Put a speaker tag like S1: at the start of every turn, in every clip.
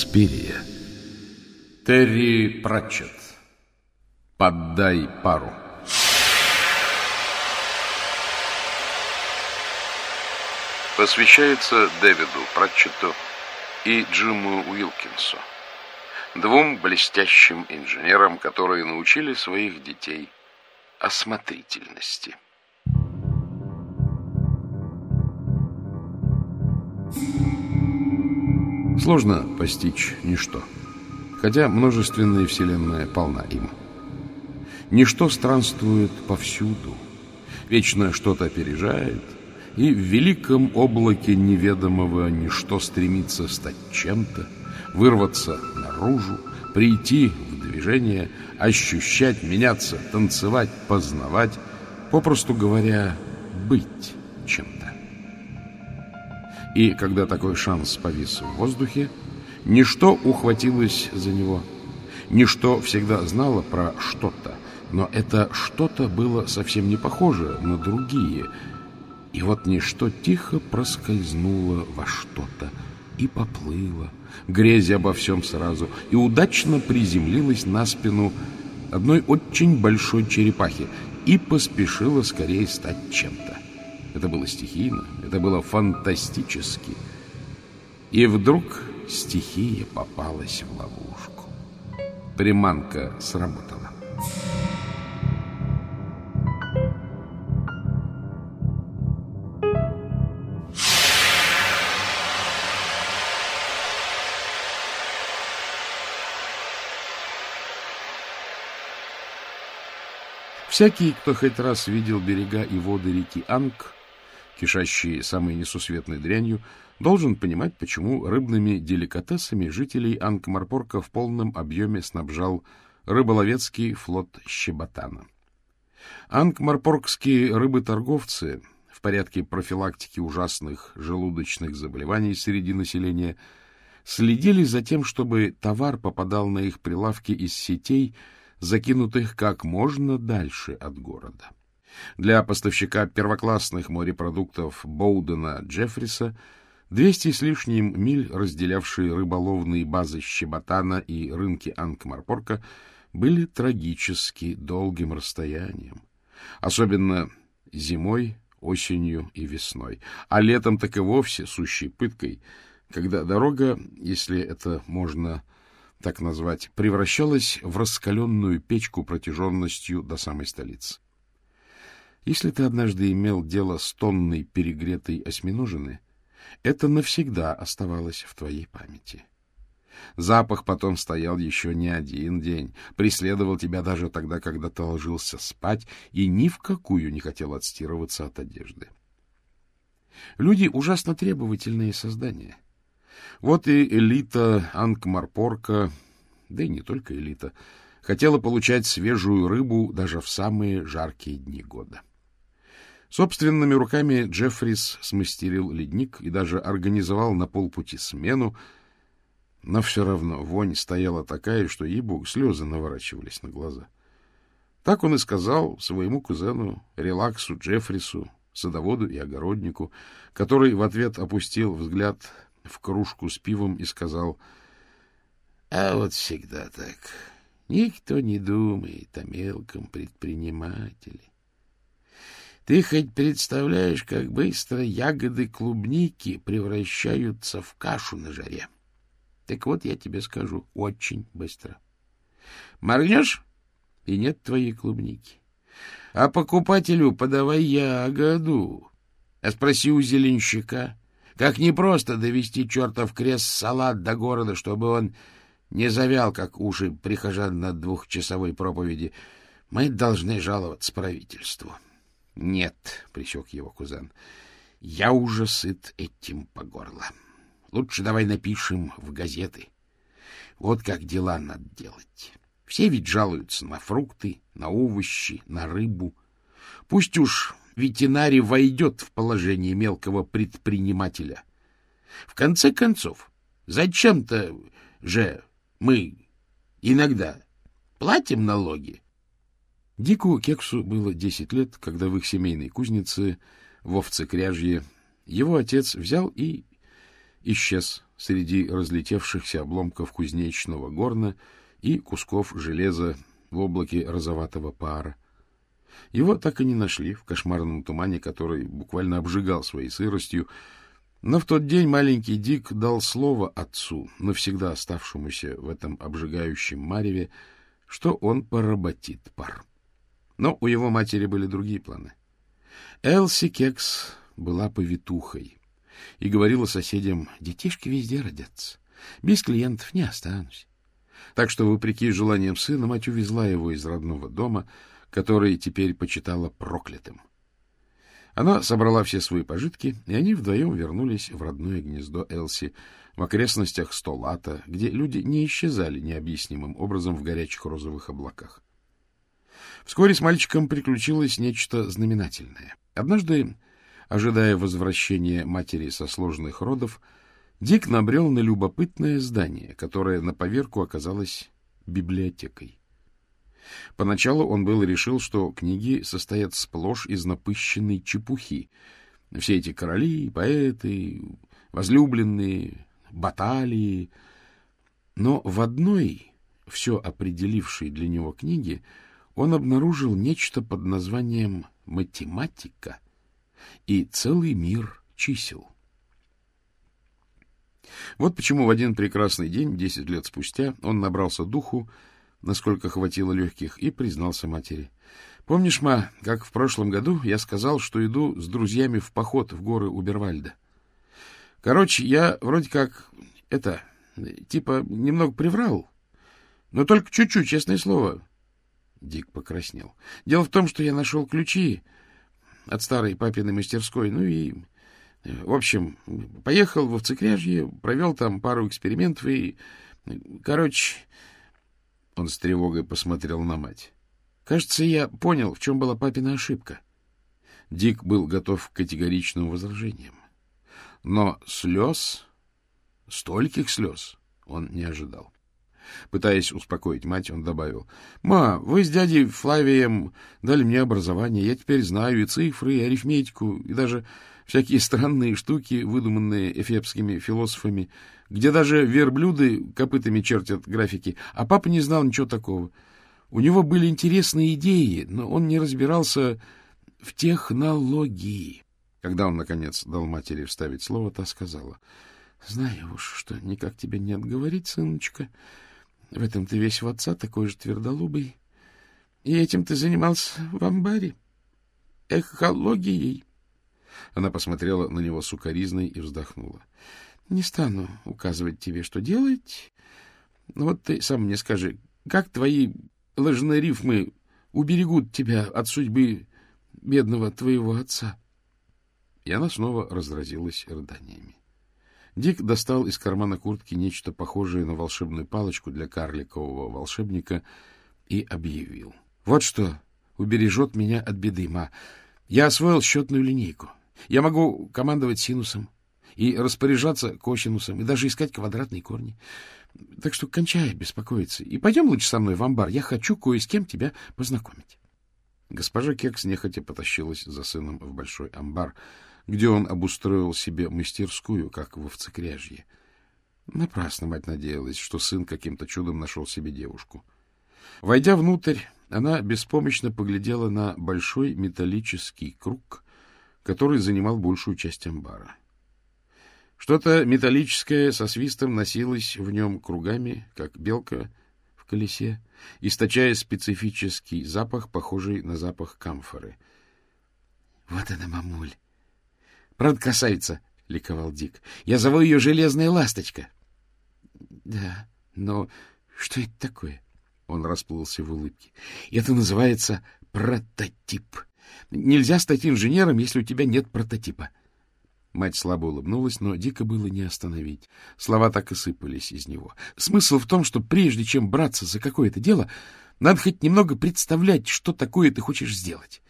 S1: Инспирия. Терри Пратчетт. Поддай пару. Посвящается Дэвиду Пратчетту и Джиму Уилкинсу, двум блестящим инженерам, которые научили своих детей осмотрительности. Сложно постичь ничто, хотя множественная вселенная полна им. Ничто странствует повсюду, вечно что-то опережает, и в великом облаке неведомого ничто стремится стать чем-то, вырваться наружу, прийти в движение, ощущать, меняться, танцевать, познавать, попросту говоря, быть чем-то. И когда такой шанс повис в воздухе, ничто ухватилось за него. Ничто всегда знало про что-то, но это что-то было совсем не похоже на другие. И вот ничто тихо проскользнуло во что-то и поплыло, грезя обо всем сразу, и удачно приземлилось на спину одной очень большой черепахи и поспешило скорее стать чем-то. Это было стихийно, это было фантастически. И вдруг стихия попалась в ловушку. Приманка сработала. Всякий, кто хоть раз видел берега и воды реки Анг, кишащие самой несусветной дрянью, должен понимать, почему рыбными деликатесами жителей Анкмарпорка в полном объеме снабжал рыболовецкий флот Щеботана. Анкмарпоркские рыботорговцы в порядке профилактики ужасных желудочных заболеваний среди населения следили за тем, чтобы товар попадал на их прилавки из сетей, закинутых как можно дальше от города. Для поставщика первоклассных морепродуктов Боудена Джеффриса 200 с лишним миль, разделявшие рыболовные базы Щеботана и рынки Анкмарпорка, были трагически долгим расстоянием. Особенно зимой, осенью и весной. А летом так и вовсе сущей пыткой, когда дорога, если это можно так назвать, превращалась в раскаленную печку протяженностью до самой столицы. Если ты однажды имел дело с тонной перегретой осьминожины, это навсегда оставалось в твоей памяти. Запах потом стоял еще не один день, преследовал тебя даже тогда, когда ты ложился спать и ни в какую не хотел отстирываться от одежды. Люди ужасно требовательные создания. Вот и элита Анкмарпорка, да и не только элита, хотела получать свежую рыбу даже в самые жаркие дни года. Собственными руками Джеффрис смастерил ледник и даже организовал на полпути смену, но все равно вонь стояла такая, что ей-богу слезы наворачивались на глаза. Так он и сказал своему кузену, релаксу Джеффрису, садоводу и огороднику, который в ответ опустил взгляд в кружку с пивом и сказал, — А вот всегда так. Никто не думает о мелком предпринимателе. Ты хоть представляешь, как быстро ягоды клубники превращаются в кашу на жаре? Так вот, я тебе скажу, очень быстро. Моргнешь, и нет твоей клубники. А покупателю подавай ягоду. А спроси у зеленщика, как непросто довести чертов крест салат до города, чтобы он не завял, как уши прихожан на двухчасовой проповеди. Мы должны жаловаться правительству. —— Нет, — присек его кузен, — я уже сыт этим по горло. Лучше давай напишем в газеты. Вот как дела надо делать. Все ведь жалуются на фрукты, на овощи, на рыбу. Пусть уж ветеринарий войдет в положение мелкого предпринимателя. В конце концов, зачем-то же мы иногда платим налоги? Дику Кексу было десять лет, когда в их семейной кузнице в Овцекряжье его отец взял и исчез среди разлетевшихся обломков кузнечного горна и кусков железа в облаке розоватого пара. Его так и не нашли в кошмарном тумане, который буквально обжигал своей сыростью, но в тот день маленький Дик дал слово отцу, навсегда оставшемуся в этом обжигающем мареве, что он поработит пар. Но у его матери были другие планы. Элси Кекс была повитухой и говорила соседям, детишки везде родятся, без клиентов не останусь. Так что, вопреки желаниям сына, мать увезла его из родного дома, который теперь почитала проклятым. Она собрала все свои пожитки, и они вдвоем вернулись в родное гнездо Элси в окрестностях Столата, где люди не исчезали необъяснимым образом в горячих розовых облаках. Вскоре с мальчиком приключилось нечто знаменательное. Однажды, ожидая возвращения матери со сложных родов, Дик набрел на любопытное здание, которое на поверку оказалось библиотекой. Поначалу он был решил, что книги состоят сплошь из напыщенной чепухи. Все эти короли, поэты, возлюбленные, баталии. Но в одной, все определившей для него книге, он обнаружил нечто под названием «математика» и целый мир чисел. Вот почему в один прекрасный день, десять лет спустя, он набрался духу насколько хватило легких, и признался матери. — Помнишь, ма, как в прошлом году я сказал, что иду с друзьями в поход в горы Убервальда? Короче, я вроде как, это, типа, немного приврал, но только чуть-чуть, честное слово. Дик покраснел. Дело в том, что я нашел ключи от старой папиной мастерской, ну и... В общем, поехал в Овцекряжье, провел там пару экспериментов и... Короче, он с тревогой посмотрел на мать. Кажется, я понял, в чем была папина ошибка. Дик был готов к категоричным возражениям. Но слез, стольких слез, он не ожидал. Пытаясь успокоить мать, он добавил. — Ма, вы с дядей Флавием дали мне образование. Я теперь знаю и цифры, и арифметику, и даже всякие странные штуки, выдуманные эфепскими философами, где даже верблюды копытами чертят графики, а папа не знал ничего такого. У него были интересные идеи, но он не разбирался в технологии. Когда он, наконец, дал матери вставить слово, та сказала, — Знаю уж, что никак тебя не отговорить, сыночка. В этом ты весь в отца, такой же твердолубый. И этим ты занимался в амбаре. Эхологией. Она посмотрела на него сукоризной и вздохнула. Не стану указывать тебе, что делать. Но вот ты сам мне скажи, как твои ложные рифмы уберегут тебя от судьбы бедного твоего отца? И она снова разразилась рыданиями. Дик достал из кармана куртки нечто похожее на волшебную палочку для карликового волшебника и объявил. — Вот что убережет меня от беды, ма. Я освоил счетную линейку. Я могу командовать синусом, и распоряжаться косинусом, и даже искать квадратные корни. Так что кончай беспокоиться. И пойдем лучше со мной в амбар. Я хочу кое с кем тебя познакомить. Госпожа Кекс нехотя потащилась за сыном в большой амбар, где он обустроил себе мастерскую, как в овцекряжье. Напрасно мать надеялась, что сын каким-то чудом нашел себе девушку. Войдя внутрь, она беспомощно поглядела на большой металлический круг, который занимал большую часть амбара. Что-то металлическое со свистом носилось в нем кругами, как белка в колесе, источая специфический запах, похожий на запах камфоры. — Вот она, мамуль! — Правда, красавица! — ликовал Дик. — Я зову ее Железная Ласточка. — Да, но что это такое? Он расплылся в улыбке. — Это называется прототип. Нельзя стать инженером, если у тебя нет прототипа. — Мать слабо улыбнулась, но дико было не остановить. Слова так и сыпались из него. Смысл в том, что прежде чем браться за какое-то дело, надо хоть немного представлять, что такое ты хочешь сделать.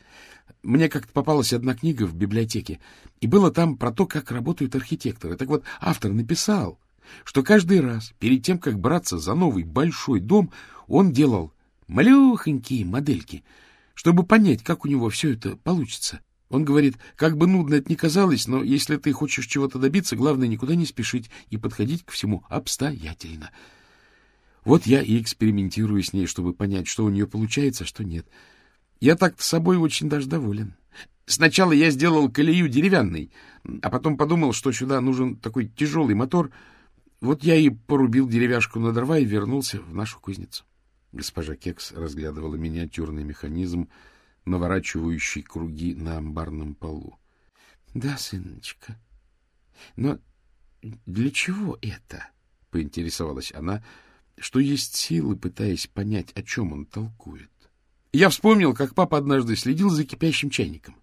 S1: Мне как-то попалась одна книга в библиотеке, и было там про то, как работают архитекторы. Так вот, автор написал, что каждый раз, перед тем, как браться за новый большой дом, он делал малюхонькие модельки, чтобы понять, как у него все это получится. Он говорит, как бы нудно это ни казалось, но если ты хочешь чего-то добиться, главное никуда не спешить и подходить к всему обстоятельно. Вот я и экспериментирую с ней, чтобы понять, что у нее получается, а что нет. Я так собой очень даже доволен. Сначала я сделал колею деревянной, а потом подумал, что сюда нужен такой тяжелый мотор. Вот я и порубил деревяшку на дрова и вернулся в нашу кузницу. Госпожа Кекс разглядывала миниатюрный механизм, наворачивающий круги на амбарном полу. — Да, сыночка. Но для чего это? — поинтересовалась она, что есть силы, пытаясь понять, о чем он толкует. Я вспомнил, как папа однажды следил за кипящим чайником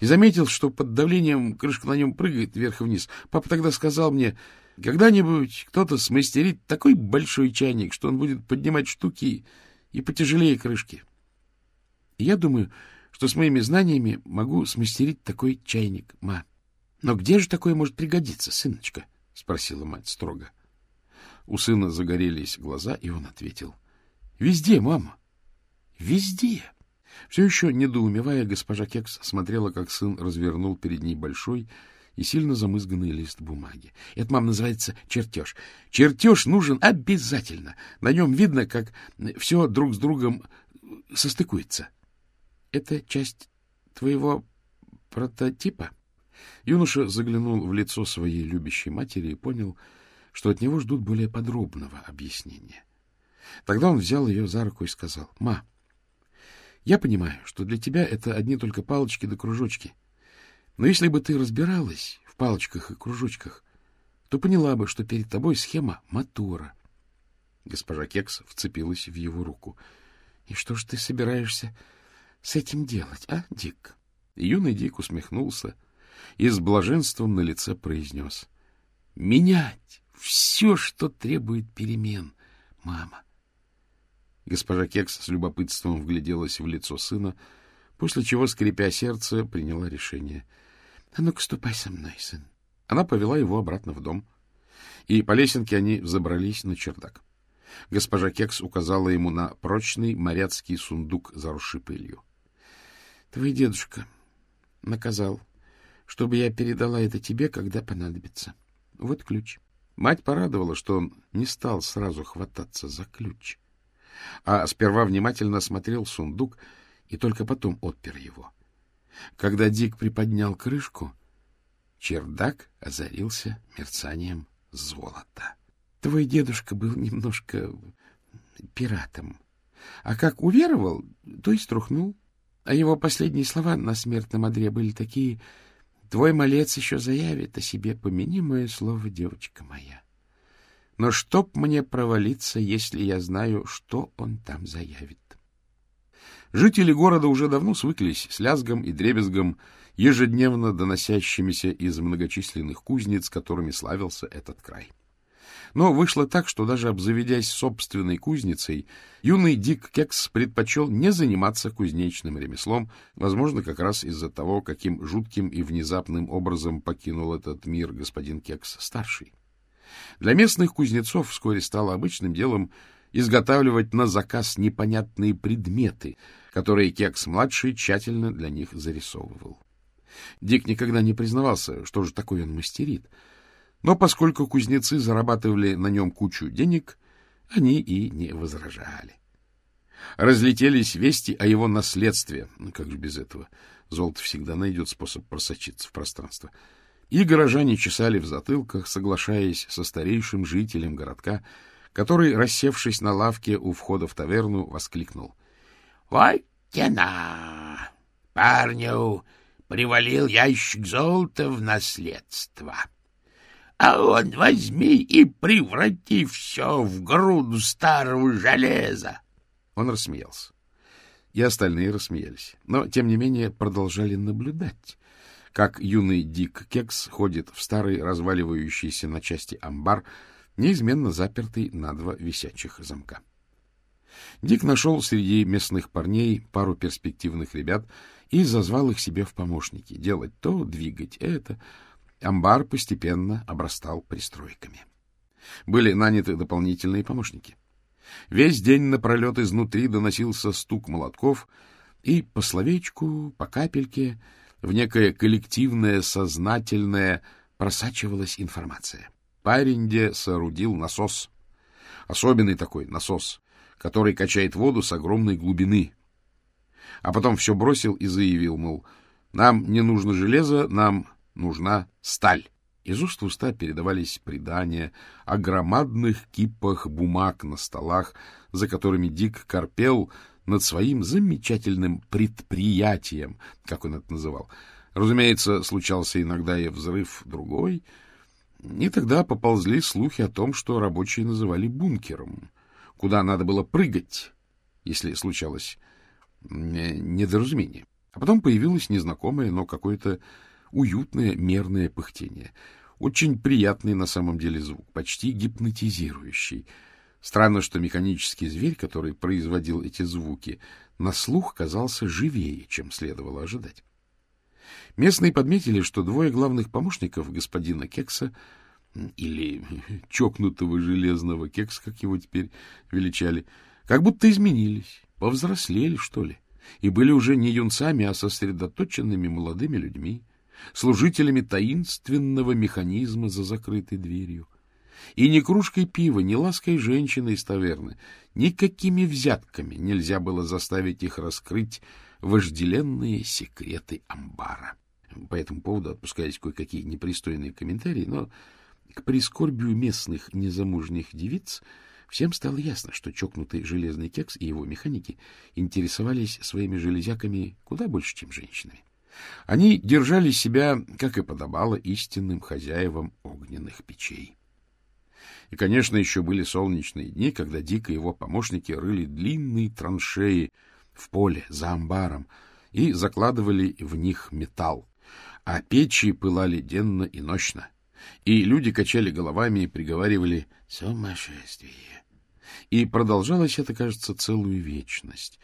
S1: и заметил, что под давлением крышка на нем прыгает вверх и вниз. Папа тогда сказал мне, когда-нибудь кто-то смастерит такой большой чайник, что он будет поднимать штуки и потяжелее крышки. И я думаю, что с моими знаниями могу смастерить такой чайник, ма. Но где же такое может пригодиться, сыночка? — спросила мать строго. У сына загорелись глаза, и он ответил. — Везде, мама. Везде. Все еще недоумевая, госпожа Кекс смотрела, как сын развернул перед ней большой и сильно замызганный лист бумаги. Это, мам, называется чертеж. Чертеж нужен обязательно. На нем видно, как все друг с другом состыкуется. Это часть твоего прототипа? Юноша заглянул в лицо своей любящей матери и понял, что от него ждут более подробного объяснения. Тогда он взял ее за руку и сказал, «Ма, я понимаю, что для тебя это одни только палочки да кружочки. Но если бы ты разбиралась в палочках и кружочках, то поняла бы, что перед тобой схема мотора. Госпожа Кекс вцепилась в его руку. — И что же ты собираешься с этим делать, а, Дик? Юный Дик усмехнулся и с блаженством на лице произнес. — Менять все, что требует перемен, мама. Госпожа Кекс с любопытством вгляделась в лицо сына, после чего, скрипя сердце, приняла решение. — А ну-ка, ступай со мной, сын. Она повела его обратно в дом, и по лесенке они взобрались на чердак. Госпожа Кекс указала ему на прочный моряцкий сундук, заросший пылью. — Твой дедушка наказал, чтобы я передала это тебе, когда понадобится. Вот ключ. Мать порадовала, что он не стал сразу хвататься за ключ а сперва внимательно осмотрел сундук и только потом отпер его. Когда Дик приподнял крышку, чердак озарился мерцанием золота. Твой дедушка был немножко пиратом, а как уверовал, то и струхнул. А его последние слова на смертном одре были такие «Твой малец еще заявит о себе, помяни мое слово, девочка моя». Но чтоб мне провалиться, если я знаю, что он там заявит? Жители города уже давно свыклись с лязгом и дребезгом, ежедневно доносящимися из многочисленных кузнец, которыми славился этот край. Но вышло так, что даже обзаведясь собственной кузницей, юный Дик Кекс предпочел не заниматься кузнечным ремеслом, возможно, как раз из-за того, каким жутким и внезапным образом покинул этот мир господин Кекс-старший. Для местных кузнецов вскоре стало обычным делом изготавливать на заказ непонятные предметы, которые Кекс-младший тщательно для них зарисовывал. Дик никогда не признавался, что же такое он мастерит, но поскольку кузнецы зарабатывали на нем кучу денег, они и не возражали. Разлетелись вести о его наследстве. Ну, как же без этого? Золото всегда найдет способ просочиться в пространство. — и горожане чесали в затылках, соглашаясь со старейшим жителем городка, который, рассевшись на лавке у входа в таверну, воскликнул. — Вот тена! Парню привалил ящик золота в наследство. А он возьми и преврати все в груду старого железа. Он рассмеялся. И остальные рассмеялись, но, тем не менее, продолжали наблюдать как юный Дик Кекс ходит в старый разваливающийся на части амбар, неизменно запертый на два висячих замка. Дик нашел среди местных парней пару перспективных ребят и зазвал их себе в помощники. Делать то, двигать это. Амбар постепенно обрастал пристройками. Были наняты дополнительные помощники. Весь день напролет изнутри доносился стук молотков, и по словечку, по капельке в некое коллективное, сознательное просачивалась информация. Парень где соорудил насос. Особенный такой насос, который качает воду с огромной глубины. А потом все бросил и заявил, мол, нам не нужно железо, нам нужна сталь. Из уст в уста передавались предания о громадных кипах бумаг на столах, за которыми Дик корпел над своим замечательным предприятием, как он это называл. Разумеется, случался иногда и взрыв другой, и тогда поползли слухи о том, что рабочие называли бункером, куда надо было прыгать, если случалось недоразумение. А потом появилось незнакомое, но какое-то уютное мерное пыхтение. Очень приятный на самом деле звук, почти гипнотизирующий. Странно, что механический зверь, который производил эти звуки, на слух казался живее, чем следовало ожидать. Местные подметили, что двое главных помощников господина Кекса или чокнутого железного Кекса, как его теперь величали, как будто изменились, повзрослели, что ли, и были уже не юнцами, а сосредоточенными молодыми людьми, служителями таинственного механизма за закрытой дверью. И ни кружкой пива, ни лаской женщины из таверны, никакими взятками нельзя было заставить их раскрыть вожделенные секреты амбара. По этому поводу отпускались кое-какие непристойные комментарии, но к прискорбию местных незамужних девиц всем стало ясно, что чокнутый железный кекс и его механики интересовались своими железяками куда больше, чем женщинами. Они держали себя, как и подобало, истинным хозяевам огненных печей. И, конечно, еще были солнечные дни, когда Дик и его помощники рыли длинные траншеи в поле за амбаром и закладывали в них металл, а печи пылали денно и ночно, и люди качали головами и приговаривали «сумасшествие». И продолжалось это, кажется, целую вечность,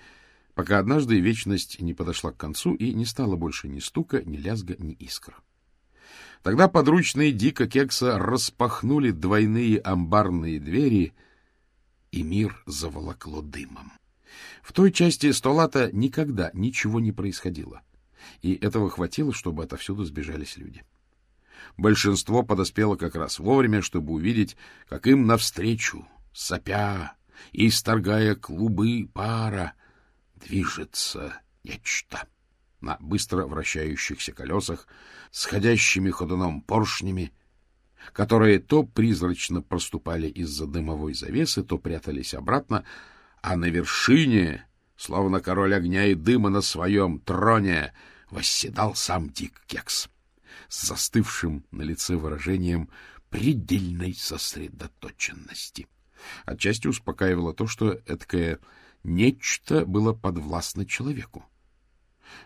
S1: пока однажды вечность не подошла к концу и не стало больше ни стука, ни лязга, ни искр. Тогда подручные Дика Кекса распахнули двойные амбарные двери, и мир заволокло дымом. В той части столата никогда ничего не происходило, и этого хватило, чтобы отовсюду сбежались люди. Большинство подоспело как раз вовремя, чтобы увидеть, как им навстречу, сопя и исторгая клубы пара, движется нечто на быстро вращающихся колесах, сходящими ходуном поршнями, которые то призрачно проступали из-за дымовой завесы, то прятались обратно, а на вершине, словно король огня и дыма на своем троне, восседал сам Дик Кекс с застывшим на лице выражением предельной сосредоточенности. Отчасти успокаивало то, что эткое нечто было подвластно человеку.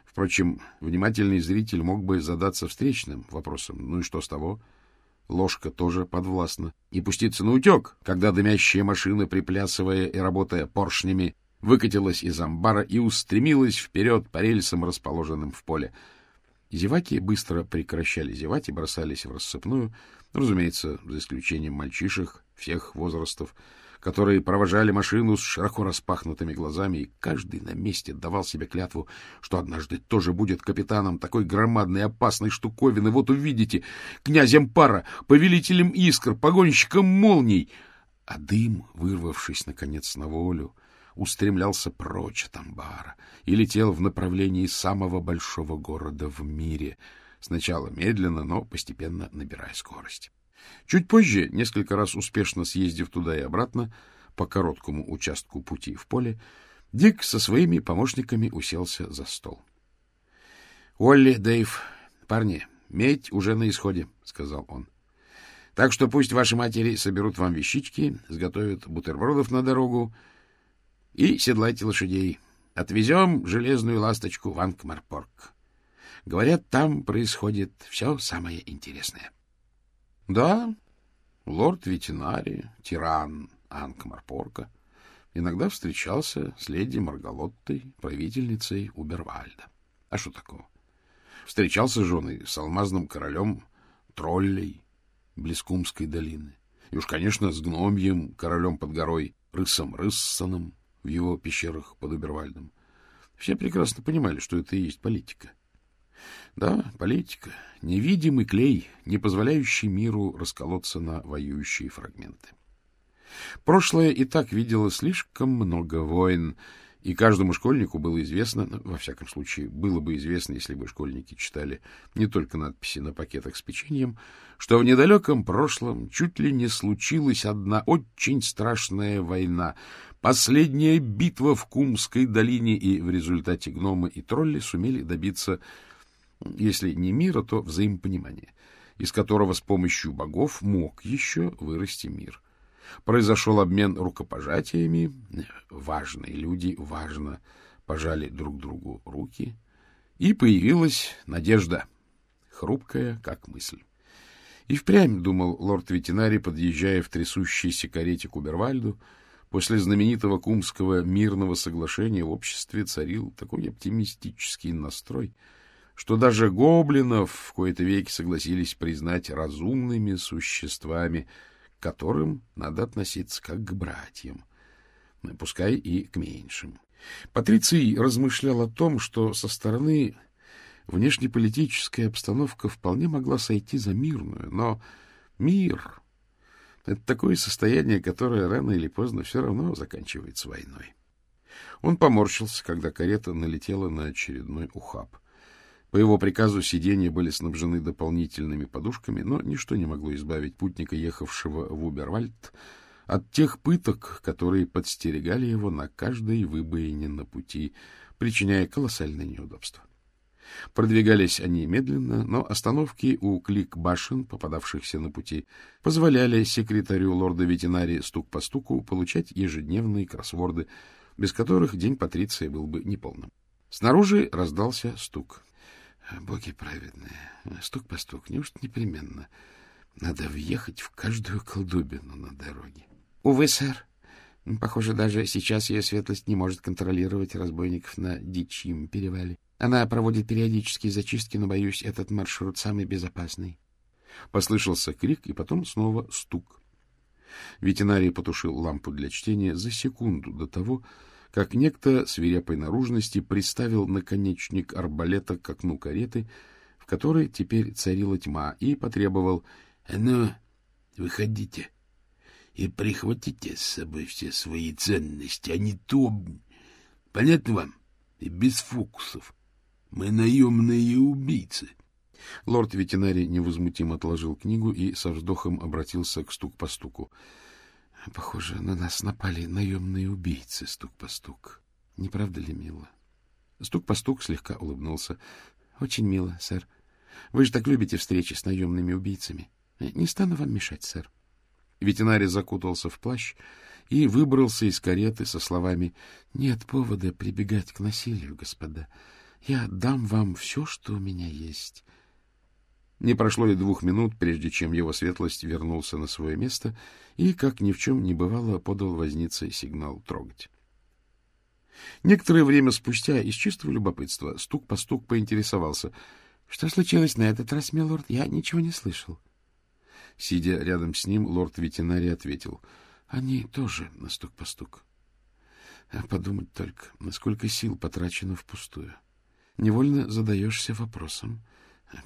S1: Впрочем, внимательный зритель мог бы задаться встречным вопросом. Ну и что с того? Ложка тоже подвластна. И пуститься на утек, когда дымящая машина, приплясывая и работая поршнями, выкатилась из амбара и устремилась вперед по рельсам, расположенным в поле. Зеваки быстро прекращали зевать и бросались в рассыпную, разумеется, за исключением мальчишек всех возрастов, которые провожали машину с широко распахнутыми глазами, и каждый на месте давал себе клятву, что однажды тоже будет капитаном такой громадной опасной штуковины. Вот увидите, князем пара, повелителем искр, погонщиком молний. А дым, вырвавшись, наконец, на волю, устремлялся прочь от амбара и летел в направлении самого большого города в мире, сначала медленно, но постепенно набирая скорость. Чуть позже, несколько раз успешно съездив туда и обратно по короткому участку пути в поле, Дик со своими помощниками уселся за стол. — Олли, Дэйв, парни, медь уже на исходе, — сказал он. — Так что пусть ваши матери соберут вам вещички, сготовят бутербродов на дорогу и седлайте лошадей. Отвезем железную ласточку в Анкмарпорг. Говорят, там происходит все самое интересное. — да, лорд ветеринари, тиран Анкмарпорка, иногда встречался с леди Маргалоттой, правительницей Убервальда. А что такого? Встречался с женой с алмазным королем троллей Блескумской долины. И уж, конечно, с гномьем, королем под горой, рысом Рыссоном в его пещерах под Убервальдом. Все прекрасно понимали, что это и есть политика. Да, политика. Невидимый клей, не позволяющий миру расколоться на воюющие фрагменты. Прошлое и так видело слишком много войн, и каждому школьнику было известно, ну, во всяком случае, было бы известно, если бы школьники читали не только надписи на пакетах с печеньем, что в недалеком прошлом чуть ли не случилась одна очень страшная война, последняя битва в Кумской долине, и в результате гномы и тролли сумели добиться, если не мира, то взаимопонимания, из которого с помощью богов мог еще вырасти мир. Произошел обмен рукопожатиями. Важные люди важно пожали друг другу руки. И появилась надежда, хрупкая, как мысль. И впрямь, думал лорд-ветеринарий, подъезжая в трясущейся карете к Убервальду, после знаменитого Кумского мирного соглашения в обществе царил такой оптимистический настрой, что даже гоблинов в кои-то веки согласились признать разумными существами — к которым надо относиться как к братьям, пускай и к меньшим. Патриций размышлял о том, что со стороны внешнеполитическая обстановка вполне могла сойти за мирную, но мир — это такое состояние, которое рано или поздно все равно заканчивается войной. Он поморщился, когда карета налетела на очередной ухаб. По его приказу сиденья были снабжены дополнительными подушками, но ничто не могло избавить путника, ехавшего в Убервальд, от тех пыток, которые подстерегали его на каждой выбоине на пути, причиняя колоссальное неудобство. Продвигались они медленно, но остановки у клик-башен, попадавшихся на пути, позволяли секретарю лорда-ветеринарии стук по стуку получать ежедневные кроссворды, без которых день Патриция был бы неполным. Снаружи раздался стук. Боги праведные, стук по стук, неужто непременно? Надо въехать в каждую колдубину на дороге. — Увы, сэр. Похоже, даже сейчас ее светлость не может контролировать разбойников на Дичьем перевале. Она проводит периодические зачистки, но, боюсь, этот маршрут самый безопасный. Послышался крик, и потом снова стук. Ветеринарий потушил лампу для чтения за секунду до того, как некто свирепой наружности приставил наконечник арбалета к окну кареты, в которой теперь царила тьма, и потребовал «А ну, выходите и прихватите с собой все свои ценности, а не то... Понятно вам? И без фокусов. Мы наемные убийцы». Лорд-ветеринарий невозмутимо отложил книгу и со вздохом обратился к стук по стуку. Похоже, на нас напали наемные убийцы, стук по стук. Не правда ли мило? Стук по стук слегка улыбнулся. Очень мило, сэр. Вы же так любите встречи с наемными убийцами. Не стану вам мешать, сэр. Ветеринарий закутался в плащ и выбрался из кареты со словами «Нет повода прибегать к насилию, господа. Я дам вам все, что у меня есть. Не прошло и двух минут, прежде чем его светлость вернулся на свое место и, как ни в чем не бывало, подал вознице сигнал трогать. Некоторое время спустя, из чистого любопытства, стук по стук поинтересовался. — Что случилось на этот раз, милорд? Я ничего не слышал. Сидя рядом с ним, лорд-ветеринарий ответил. — Они тоже на стук по стук. А подумать только, насколько сил потрачено впустую. Невольно задаешься вопросом,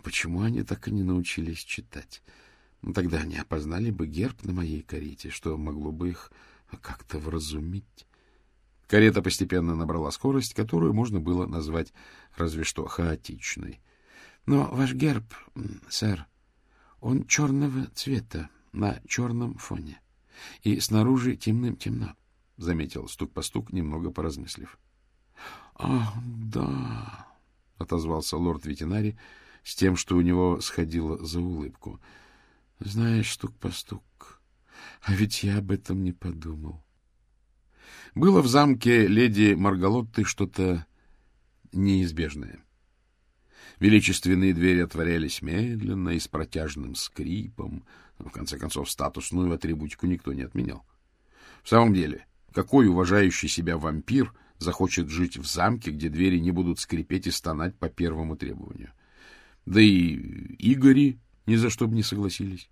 S1: Почему они так и не научились читать? Ну, тогда они опознали бы герб на моей карете, что могло бы их как-то вразумить. Карета постепенно набрала скорость, которую можно было назвать разве что хаотичной. Но ваш герб, сэр, он черного цвета на черном фоне. И снаружи темным темно, — заметил стук по стук, немного поразмыслив. — Ах, да, — отозвался лорд-ветеринарий, с тем, что у него сходило за улыбку. — Знаешь, стук по стук, а ведь я об этом не подумал. Было в замке леди Маргалотты что-то неизбежное. Величественные двери отворялись медленно и с протяжным скрипом. В конце концов, статусную атрибутику никто не отменял. В самом деле, какой уважающий себя вампир захочет жить в замке, где двери не будут скрипеть и стонать по первому требованию? — да и Игори ни за что бы не согласились.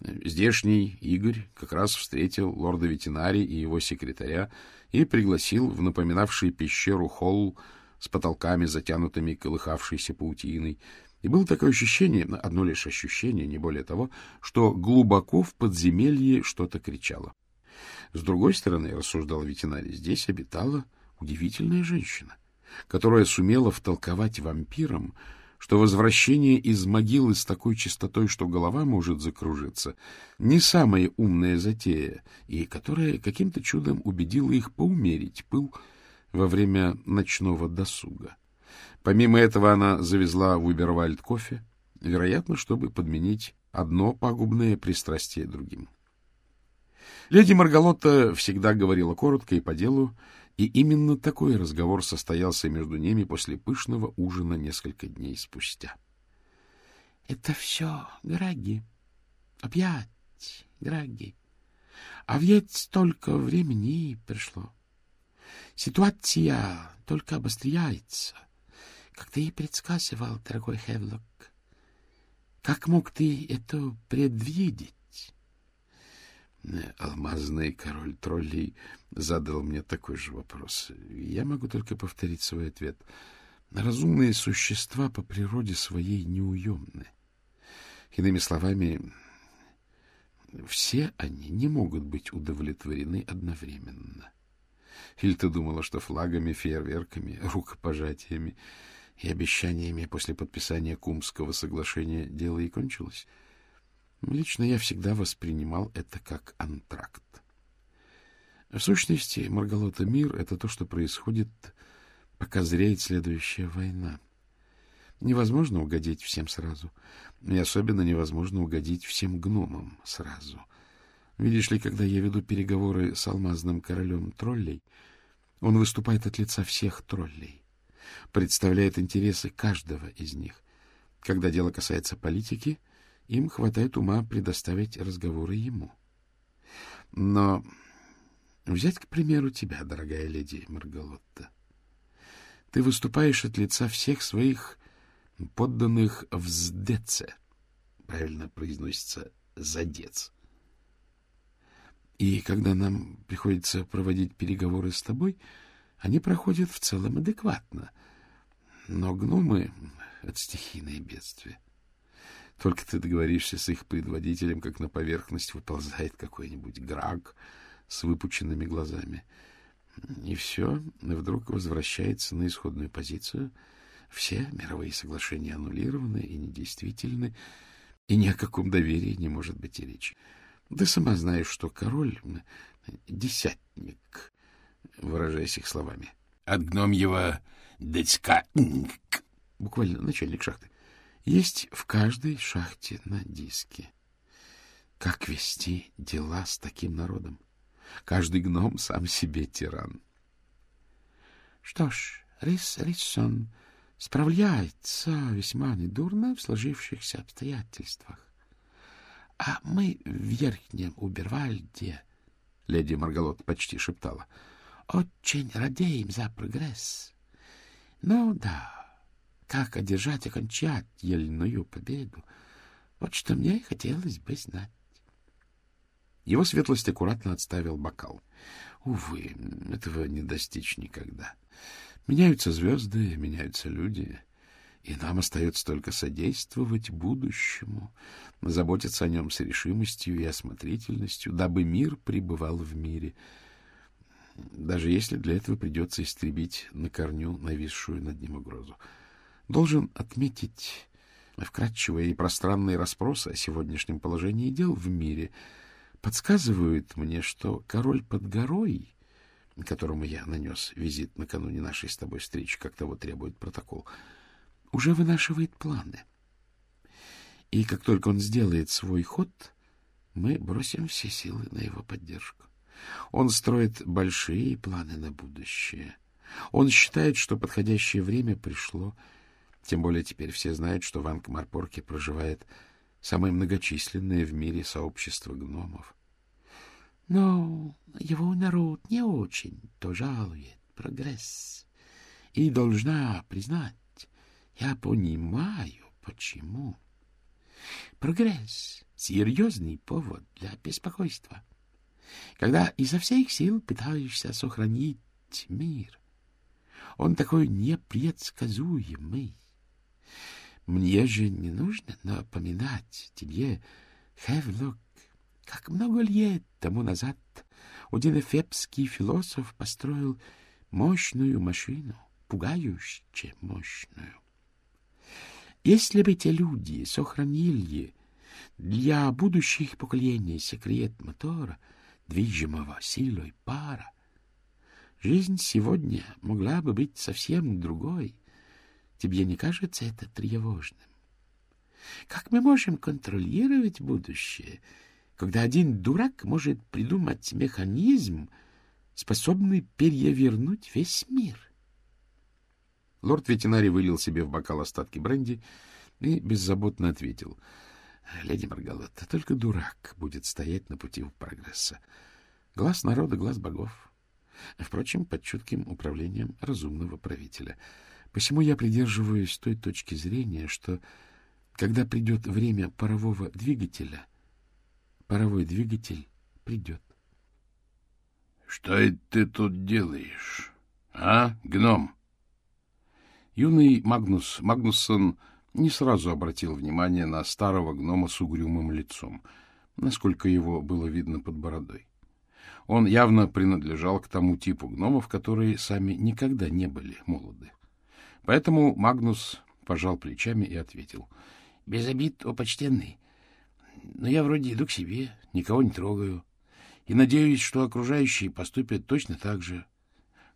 S1: Здешний Игорь как раз встретил лорда ветеринария и его секретаря и пригласил в напоминавший пещеру холл с потолками, затянутыми колыхавшейся паутиной. И было такое ощущение, одно лишь ощущение, не более того, что глубоко в подземелье что-то кричало. С другой стороны, рассуждал ветеринарий, здесь обитала удивительная женщина, которая сумела втолковать вампирам, что возвращение из могилы с такой частотой, что голова может закружиться, не самая умная затея, и которая каким-то чудом убедила их поумерить пыл во время ночного досуга. Помимо этого она завезла в Убервальд кофе, вероятно, чтобы подменить одно пагубное пристрастие другим. Леди Маргалотта всегда говорила коротко и по делу, и именно такой разговор состоялся между ними после пышного ужина несколько дней спустя.
S2: — Это все, Граги. Опять, Граги. А ведь столько времени пришло. Ситуация только обостряется, как ты и предсказывал, дорогой Хевлок. Как мог ты это предвидеть?
S1: Алмазный король троллей задал мне такой же вопрос. Я могу только повторить свой ответ. Разумные существа по природе своей неуемны. Иными словами, все они не могут быть удовлетворены одновременно. Или думала, что флагами, фейерверками, рукопожатиями и обещаниями после подписания Кумского соглашения дело и кончилось? — Лично я всегда воспринимал это как антракт. В сущности, Маргалота, мир — это то, что происходит, пока зреет следующая война. Невозможно угодить всем сразу. И особенно невозможно угодить всем гномам сразу. Видишь ли, когда я веду переговоры с алмазным королем троллей, он выступает от лица всех троллей, представляет интересы каждого из них. Когда дело касается политики — им хватает ума предоставить разговоры ему. Но взять, к примеру, тебя, дорогая леди Маргалотта. Ты выступаешь от лица всех своих подданных в СДЦ. Правильно произносится «задец». И когда нам приходится проводить переговоры с тобой, они проходят в целом адекватно. Но гномы — это стихийное бедствие. Только ты договоришься с их предводителем, как на поверхность выползает какой-нибудь граг с выпученными глазами. И все вдруг возвращается на исходную позицию. Все мировые соглашения аннулированы и недействительны, и ни о каком доверии не может быть и речи. Ты сама знаешь, что король — десятник, выражаясь их словами. — От гномьего децка... Буквально начальник шахты есть в каждой шахте на диске. Как вести дела с таким народом? Каждый гном сам себе тиран.
S2: Что ж, Рис Риссон справляется весьма недурно в сложившихся обстоятельствах. А мы в Верхнем Убервальде, — леди Маргалот почти шептала, — очень радеем за прогресс. Ну да, как одержать окончательную победу? Вот что мне хотелось бы знать.
S1: Его светлость аккуратно отставил бокал. Увы, этого не достичь никогда. Меняются звезды, меняются люди, и нам остается только содействовать будущему, заботиться о нем с решимостью и осмотрительностью, дабы мир пребывал в мире, даже если для этого придется истребить на корню нависшую над ним угрозу. Должен отметить вкратчивые и пространные расспросы о сегодняшнем положении дел в мире подсказывают мне, что король под горой, которому я нанес визит накануне нашей с тобой встречи, как того требует протокол, уже вынашивает планы. И как только он сделает свой ход, мы бросим все силы на его поддержку. Он строит большие планы на будущее. Он считает, что подходящее время пришло — тем более теперь все знают, что в Ангмарпорке проживает самое многочисленное в мире сообщество гномов.
S2: Но его народ не очень-то жалует прогресс. И должна признать, я понимаю, почему. Прогресс — серьезный повод для беспокойства. Когда изо всех сил пытаешься сохранить мир — Он такой непредсказуемый. Мне же не нужно напоминать тебе, Хевлок, как много лет тому назад один эфепский философ построил мощную машину, пугающе мощную. Если бы те люди сохранили для будущих поколений секрет мотора, движимого силой пара, жизнь сегодня могла бы быть совсем другой. Тебе не кажется это тревожным? Как мы можем контролировать будущее, когда один дурак может придумать механизм, способный перевернуть весь мир?
S1: Лорд ветеринарий вылил себе в бокал остатки бренди и беззаботно ответил. — Леди Маргалотта, только дурак будет стоять на пути прогресса. Глаз народа — глаз богов. Впрочем, под чутким управлением разумного правителя. Посему я придерживаюсь той точки зрения, что когда придет время парового двигателя, паровой двигатель придет.
S3: — Что это ты тут делаешь, а, гном?
S1: Юный Магнус Магнуссон не сразу обратил внимание на старого гнома с угрюмым лицом, насколько его было видно под бородой. Он явно принадлежал к тому типу гномов, которые сами никогда не были молоды. Поэтому Магнус пожал плечами и ответил —— Без обид, о почтенный. Но я вроде иду к себе, никого не трогаю. И надеюсь, что окружающие поступят точно так же.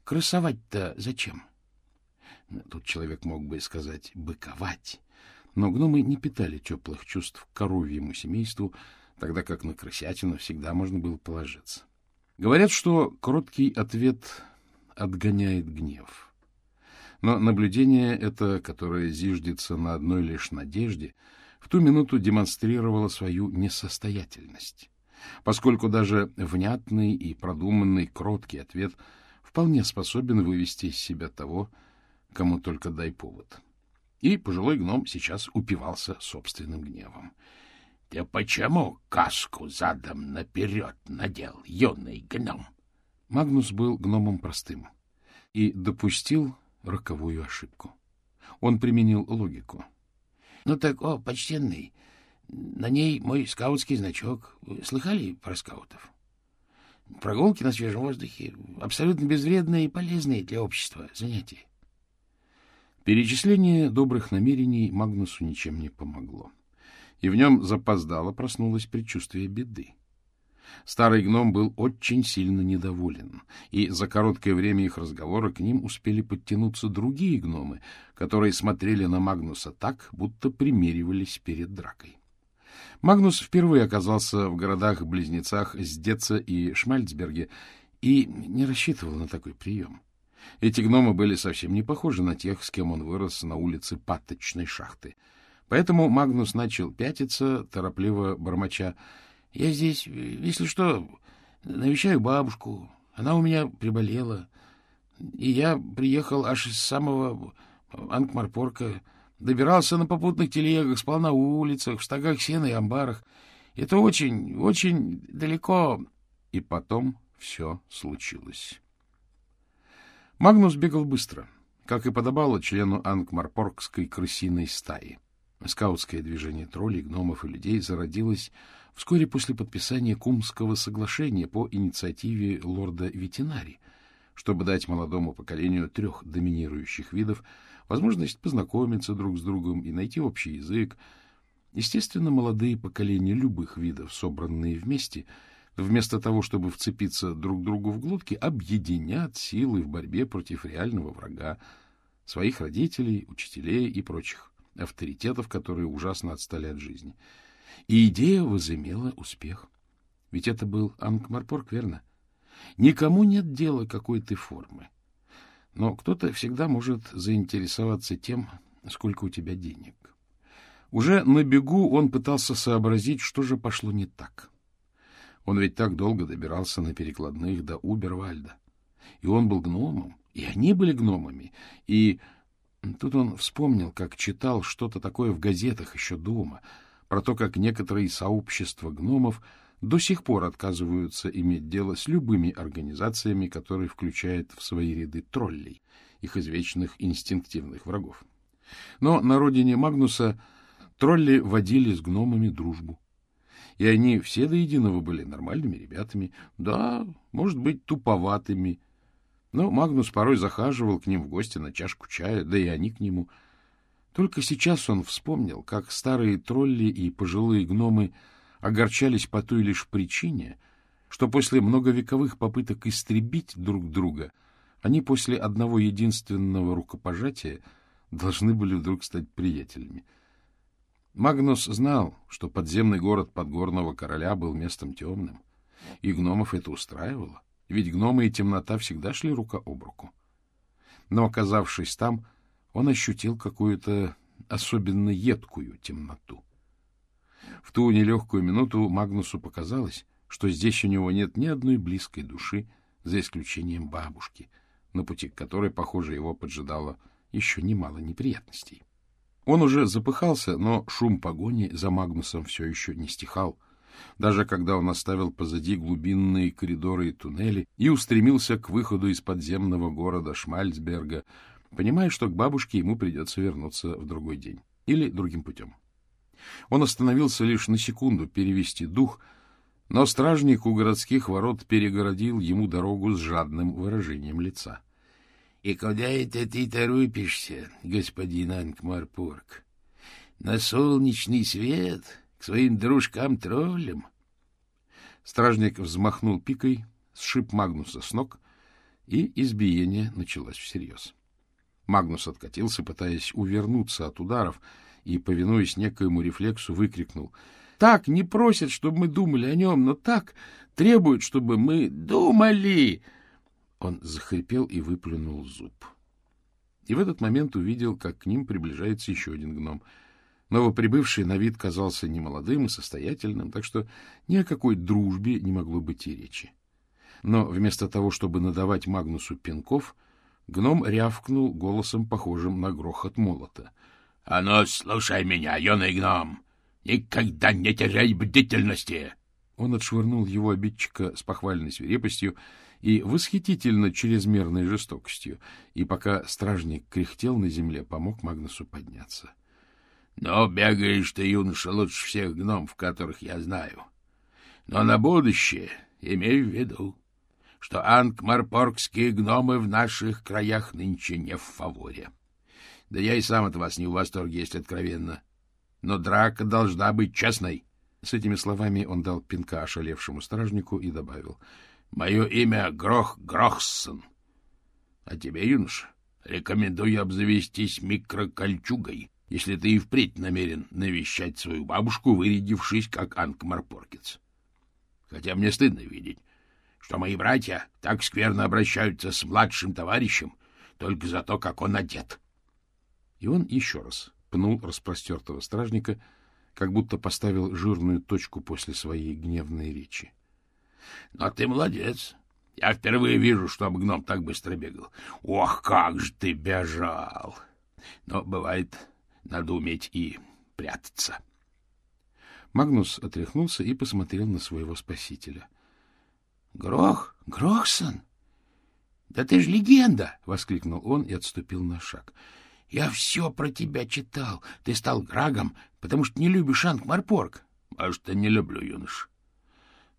S1: Красовать-то зачем? Тут человек мог бы сказать «быковать». Но гномы не питали теплых чувств к коровьему семейству, тогда как на крысятину всегда можно было положиться. Говорят, что короткий ответ отгоняет гнев. Но наблюдение это, которое зиждется на одной лишь надежде, в ту минуту демонстрировало свою несостоятельность, поскольку даже внятный и продуманный кроткий ответ вполне способен вывести из себя того, кому только дай повод. И пожилой гном сейчас упивался собственным гневом.
S3: — Ты почему каску задом наперед надел, юный гном?
S1: Магнус был гномом простым и допустил роковую ошибку. Он применил логику.
S2: — Ну так, о, почтенный, на ней мой скаутский значок. Слыхали про скаутов? Прогулки на свежем воздухе — абсолютно безвредные и полезные для общества занятия.
S1: Перечисление добрых намерений Магнусу ничем не помогло, и в нем запоздало проснулось предчувствие беды. Старый гном был очень сильно недоволен, и за короткое время их разговора к ним успели подтянуться другие гномы, которые смотрели на Магнуса так, будто примеривались перед дракой. Магнус впервые оказался в городах-близнецах Сдеца и Шмальцберге и не рассчитывал на такой прием. Эти гномы были совсем не похожи на тех, с кем он вырос на улице Паточной шахты. Поэтому Магнус начал пятиться, торопливо бормоча — я здесь, если что, навещаю бабушку. Она у меня приболела. И я приехал аж из самого Ангмарпорка. Добирался на попутных телегах, спал на улицах, в стогах сена и амбарах. Это очень, очень далеко. И потом все случилось. Магнус бегал быстро, как и подобало члену Ангмарпоркской крысиной стаи. Скаутское движение троллей, гномов и людей зародилось вскоре после подписания Кумского соглашения по инициативе лорда Ветинари, чтобы дать молодому поколению трех доминирующих видов возможность познакомиться друг с другом и найти общий язык. Естественно, молодые поколения любых видов, собранные вместе, вместо того, чтобы вцепиться друг другу в глотки, объединят силы в борьбе против реального врага, своих родителей, учителей и прочих авторитетов, которые ужасно отстали от жизни. И идея возымела успех. Ведь это был Ангмарпорг, верно? Никому нет дела, какой ты формы. Но кто-то всегда может заинтересоваться тем, сколько у тебя денег. Уже на бегу он пытался сообразить, что же пошло не так. Он ведь так долго добирался на перекладных до Убервальда. И он был гномом, и они были гномами. И тут он вспомнил, как читал что-то такое в газетах еще дома — про то, как некоторые сообщества гномов до сих пор отказываются иметь дело с любыми организациями, которые включают в свои ряды троллей, их извечных инстинктивных врагов. Но на родине Магнуса тролли водили с гномами дружбу. И они все до единого были нормальными ребятами, да, может быть, туповатыми. Но Магнус порой захаживал к ним в гости на чашку чая, да и они к нему. Только сейчас он вспомнил, как старые тролли и пожилые гномы огорчались по той лишь причине, что после многовековых попыток истребить друг друга они после одного единственного рукопожатия должны были вдруг стать приятелями. Магнус знал, что подземный город подгорного короля был местом темным, и гномов это устраивало, ведь гномы и темнота всегда шли рука об руку. Но, оказавшись там, он ощутил какую-то особенно едкую темноту. В ту нелегкую минуту Магнусу показалось, что здесь у него нет ни одной близкой души, за исключением бабушки, на пути к которой, похоже, его поджидало еще немало неприятностей. Он уже запыхался, но шум погони за Магнусом все еще не стихал, даже когда он оставил позади глубинные коридоры и туннели и устремился к выходу из подземного города Шмальцберга, понимая, что к бабушке ему придется вернуться в другой день или другим путем. Он остановился лишь на секунду перевести дух, но стражник у городских ворот перегородил ему дорогу с жадным выражением лица. — И куда это ты торопишься, господин Анкмарпург? На солнечный свет, к своим дружкам-троллям? Стражник взмахнул пикой, сшиб Магнуса с ног, и избиение началось всерьез. Магнус откатился, пытаясь увернуться от ударов, и, повинуясь некоему рефлексу, выкрикнул. — Так не просят, чтобы мы думали о нем, но так требуют, чтобы мы думали! Он захрипел и выплюнул зуб. И в этот момент увидел, как к ним приближается еще один гном. Новоприбывший на вид казался немолодым и состоятельным, так что ни о какой дружбе не могло быть и речи. Но вместо того, чтобы надавать Магнусу пинков, гном рявкнул голосом, похожим на грохот молота.
S3: — А ну, слушай меня, юный гном! Никогда не теряй бдительности!
S1: Он отшвырнул его обидчика с похвальной свирепостью и восхитительно чрезмерной жестокостью, и пока стражник кряхтел на земле, помог Магнусу подняться.
S3: — Но бегаешь ты, юноша, лучше всех гномов, которых я знаю. Но на будущее имей в виду, что ангмарпоргские гномы в наших краях нынче не в фаворе. Да я и сам от вас не в восторге, если откровенно. Но драка должна быть честной.
S1: С этими словами он дал пинка ошалевшему стражнику и добавил —
S3: Мое имя Грох Грохсон. А тебе, юноша, рекомендую обзавестись микрокольчугой, если ты и впредь намерен навещать свою бабушку, вырядившись как Анкмарпоркец. Хотя мне стыдно видеть, что мои братья так скверно обращаются с младшим товарищем только за то, как он одет.
S1: И он еще раз пнул распростертого стражника, как будто поставил жирную точку после своей гневной речи.
S3: Но ты молодец. Я впервые вижу, чтобы гном так быстро бегал. Ох, как же ты бежал! Но бывает, надо уметь и прятаться.
S1: Магнус отряхнулся и посмотрел на своего спасителя.
S2: — Грох, Грохсон! Да ты же легенда! — воскликнул он и отступил на шаг. — Я все про тебя читал. Ты стал Грагом, потому что не любишь Анкмарпорг.
S3: — Может, я не люблю, юнош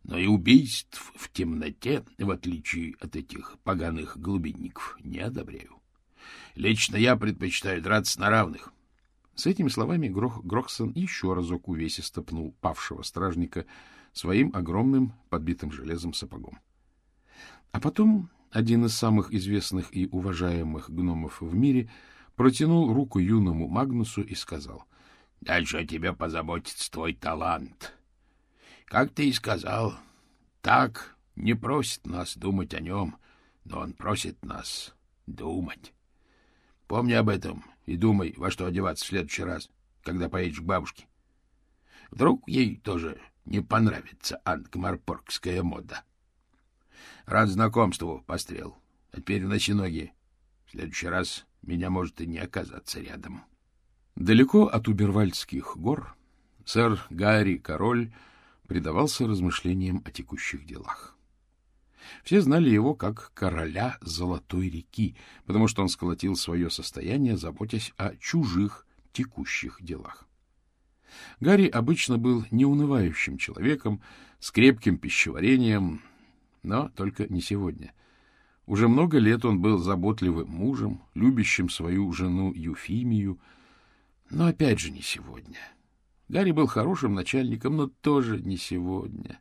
S3: но и убийств в темноте, в отличие от этих поганых глубинников, не одобряю. Лично я предпочитаю драться на равных.
S1: С этими словами Грох Грохсон еще разок увесисто пнул павшего стражника своим огромным подбитым железом сапогом. А потом один из самых известных и уважаемых гномов в мире протянул руку юному Магнусу и сказал, —
S3: Дальше о тебе позаботится твой талант. Как ты и сказал, так не просит нас думать о нем, но он просит нас думать. Помни об этом и думай, во что одеваться в следующий раз, когда поедешь к бабушке. Вдруг ей тоже не понравится анкмарпоргская мода. Рад знакомству, пострел. А теперь носи ноги. В следующий раз меня может и не оказаться рядом.
S1: Далеко от Убервальдских гор сэр Гарри Король предавался размышлениям о текущих делах. Все знали его как короля Золотой реки, потому что он сколотил свое состояние, заботясь о чужих текущих делах. Гарри обычно был неунывающим человеком, с крепким пищеварением, но только не сегодня. Уже много лет он был заботливым мужем, любящим свою жену Юфимию, но опять же не сегодня. Гарри был хорошим начальником, но тоже не сегодня.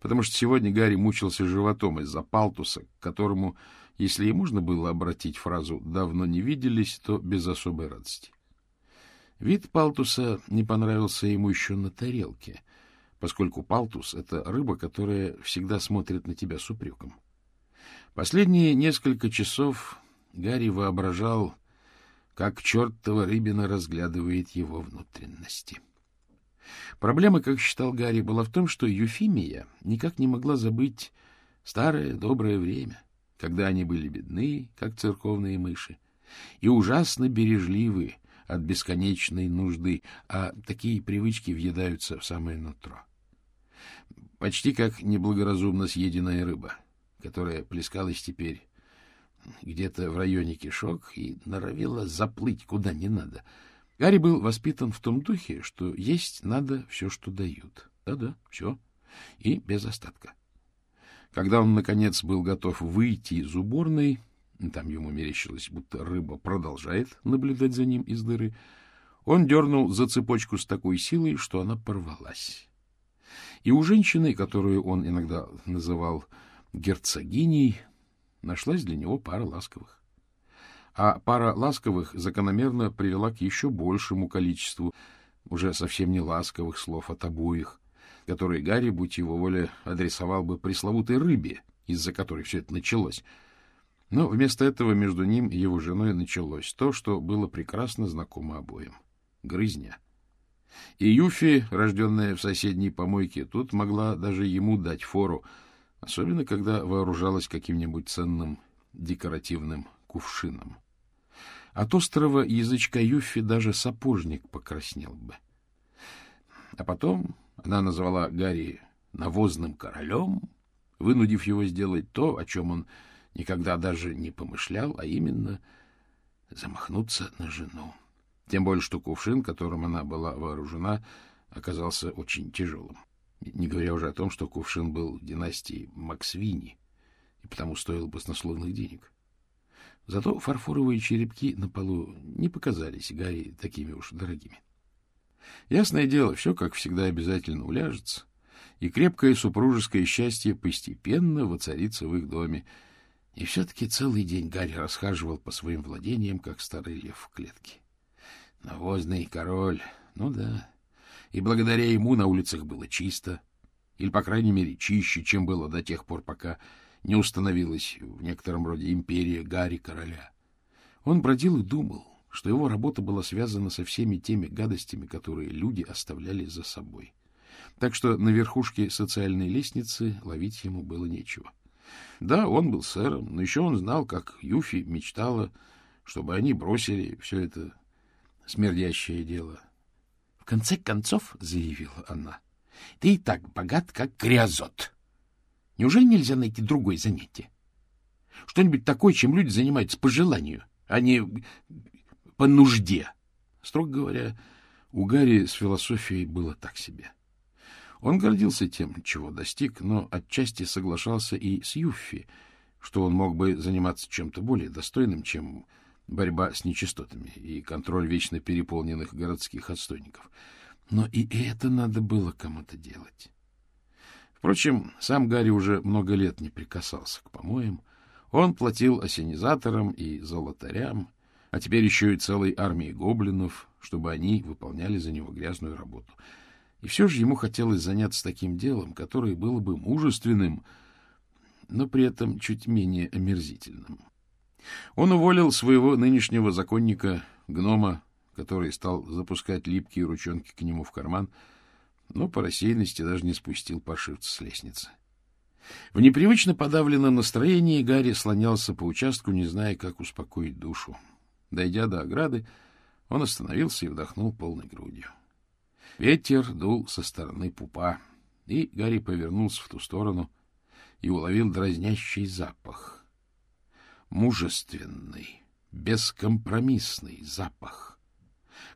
S1: Потому что сегодня Гарри мучился животом из-за палтуса, к которому, если и можно было обратить фразу «давно не виделись», то без особой радости. Вид палтуса не понравился ему еще на тарелке, поскольку палтус — это рыба, которая всегда смотрит на тебя с упреком. Последние несколько часов Гарри воображал, как чертова рыбина разглядывает его внутренности. Проблема, как считал Гарри, была в том, что Юфимия никак не могла забыть старое доброе время, когда они были бедны, как церковные мыши, и ужасно бережливы от бесконечной нужды, а такие привычки въедаются в самое нутро. Почти как неблагоразумно съеденная рыба, которая плескалась теперь где-то в районе кишок и норовила заплыть куда не надо. Гарри был воспитан в том духе, что есть надо все, что дают. Да-да, все. И без остатка. Когда он, наконец, был готов выйти из уборной, там ему мерещилось, будто рыба продолжает наблюдать за ним из дыры, он дернул за цепочку с такой силой, что она порвалась. И у женщины, которую он иногда называл герцогиней, нашлась для него пара ласковых. А пара ласковых закономерно привела к еще большему количеству уже совсем не ласковых слов от обоих, которые Гарри, будь его воля, адресовал бы пресловутой рыбе, из-за которой все это началось — но вместо этого между ним и его женой началось то, что было прекрасно знакомо обоим — грызня. И Юфи, рожденная в соседней помойке, тут могла даже ему дать фору, особенно когда вооружалась каким-нибудь ценным декоративным кувшином. От острого язычка Юфи даже сапожник покраснел бы. А потом она назвала Гарри навозным королем, вынудив его сделать то, о чем он никогда даже не помышлял, а именно замахнуться на жену. Тем более, что кувшин, которым она была вооружена, оказался очень тяжелым. Не говоря уже о том, что кувшин был династии Максвини и потому стоил баснословных денег. Зато фарфоровые черепки на полу не показались Гарри такими уж дорогими. Ясное дело, все, как всегда, обязательно уляжется, и крепкое супружеское счастье постепенно воцарится в их доме, и все-таки целый день Гарри расхаживал по своим владениям, как старый лев в клетке. Навозный король, ну да. И благодаря ему на улицах было чисто, или, по крайней мере, чище, чем было до тех пор, пока не установилась в некотором роде империя Гарри короля. Он бродил и думал, что его работа была связана со всеми теми гадостями, которые люди оставляли за собой. Так что на верхушке социальной лестницы ловить ему было нечего. Да, он был сэром, но еще он знал, как Юфи мечтала, чтобы они бросили все это смердящее дело. — В конце концов, — заявила она, — ты и так богат, как грязот. Неужели нельзя найти другое занятие? Что-нибудь такое, чем люди занимаются по желанию, а не по нужде. Строго говоря, у Гарри с философией было так себе. Он гордился тем, чего достиг, но отчасти соглашался и с Юффи, что он мог бы заниматься чем-то более достойным, чем борьба с нечистотами и контроль вечно переполненных городских отстойников. Но и это надо было кому-то делать. Впрочем, сам Гарри уже много лет не прикасался к помоям. Он платил осенизаторам и золотарям, а теперь еще и целой армии гоблинов, чтобы они выполняли за него грязную работу — и все же ему хотелось заняться таким делом, которое было бы мужественным, но при этом чуть менее омерзительным. Он уволил своего нынешнего законника, гнома, который стал запускать липкие ручонки к нему в карман, но по рассеянности даже не спустил паршивца с лестницы. В непривычно подавленном настроении Гарри слонялся по участку, не зная, как успокоить душу. Дойдя до ограды, он остановился и вдохнул полной грудью. Ветер дул со стороны пупа, и Гарри повернулся в ту сторону и уловил дразнящий запах. Мужественный, бескомпромиссный запах,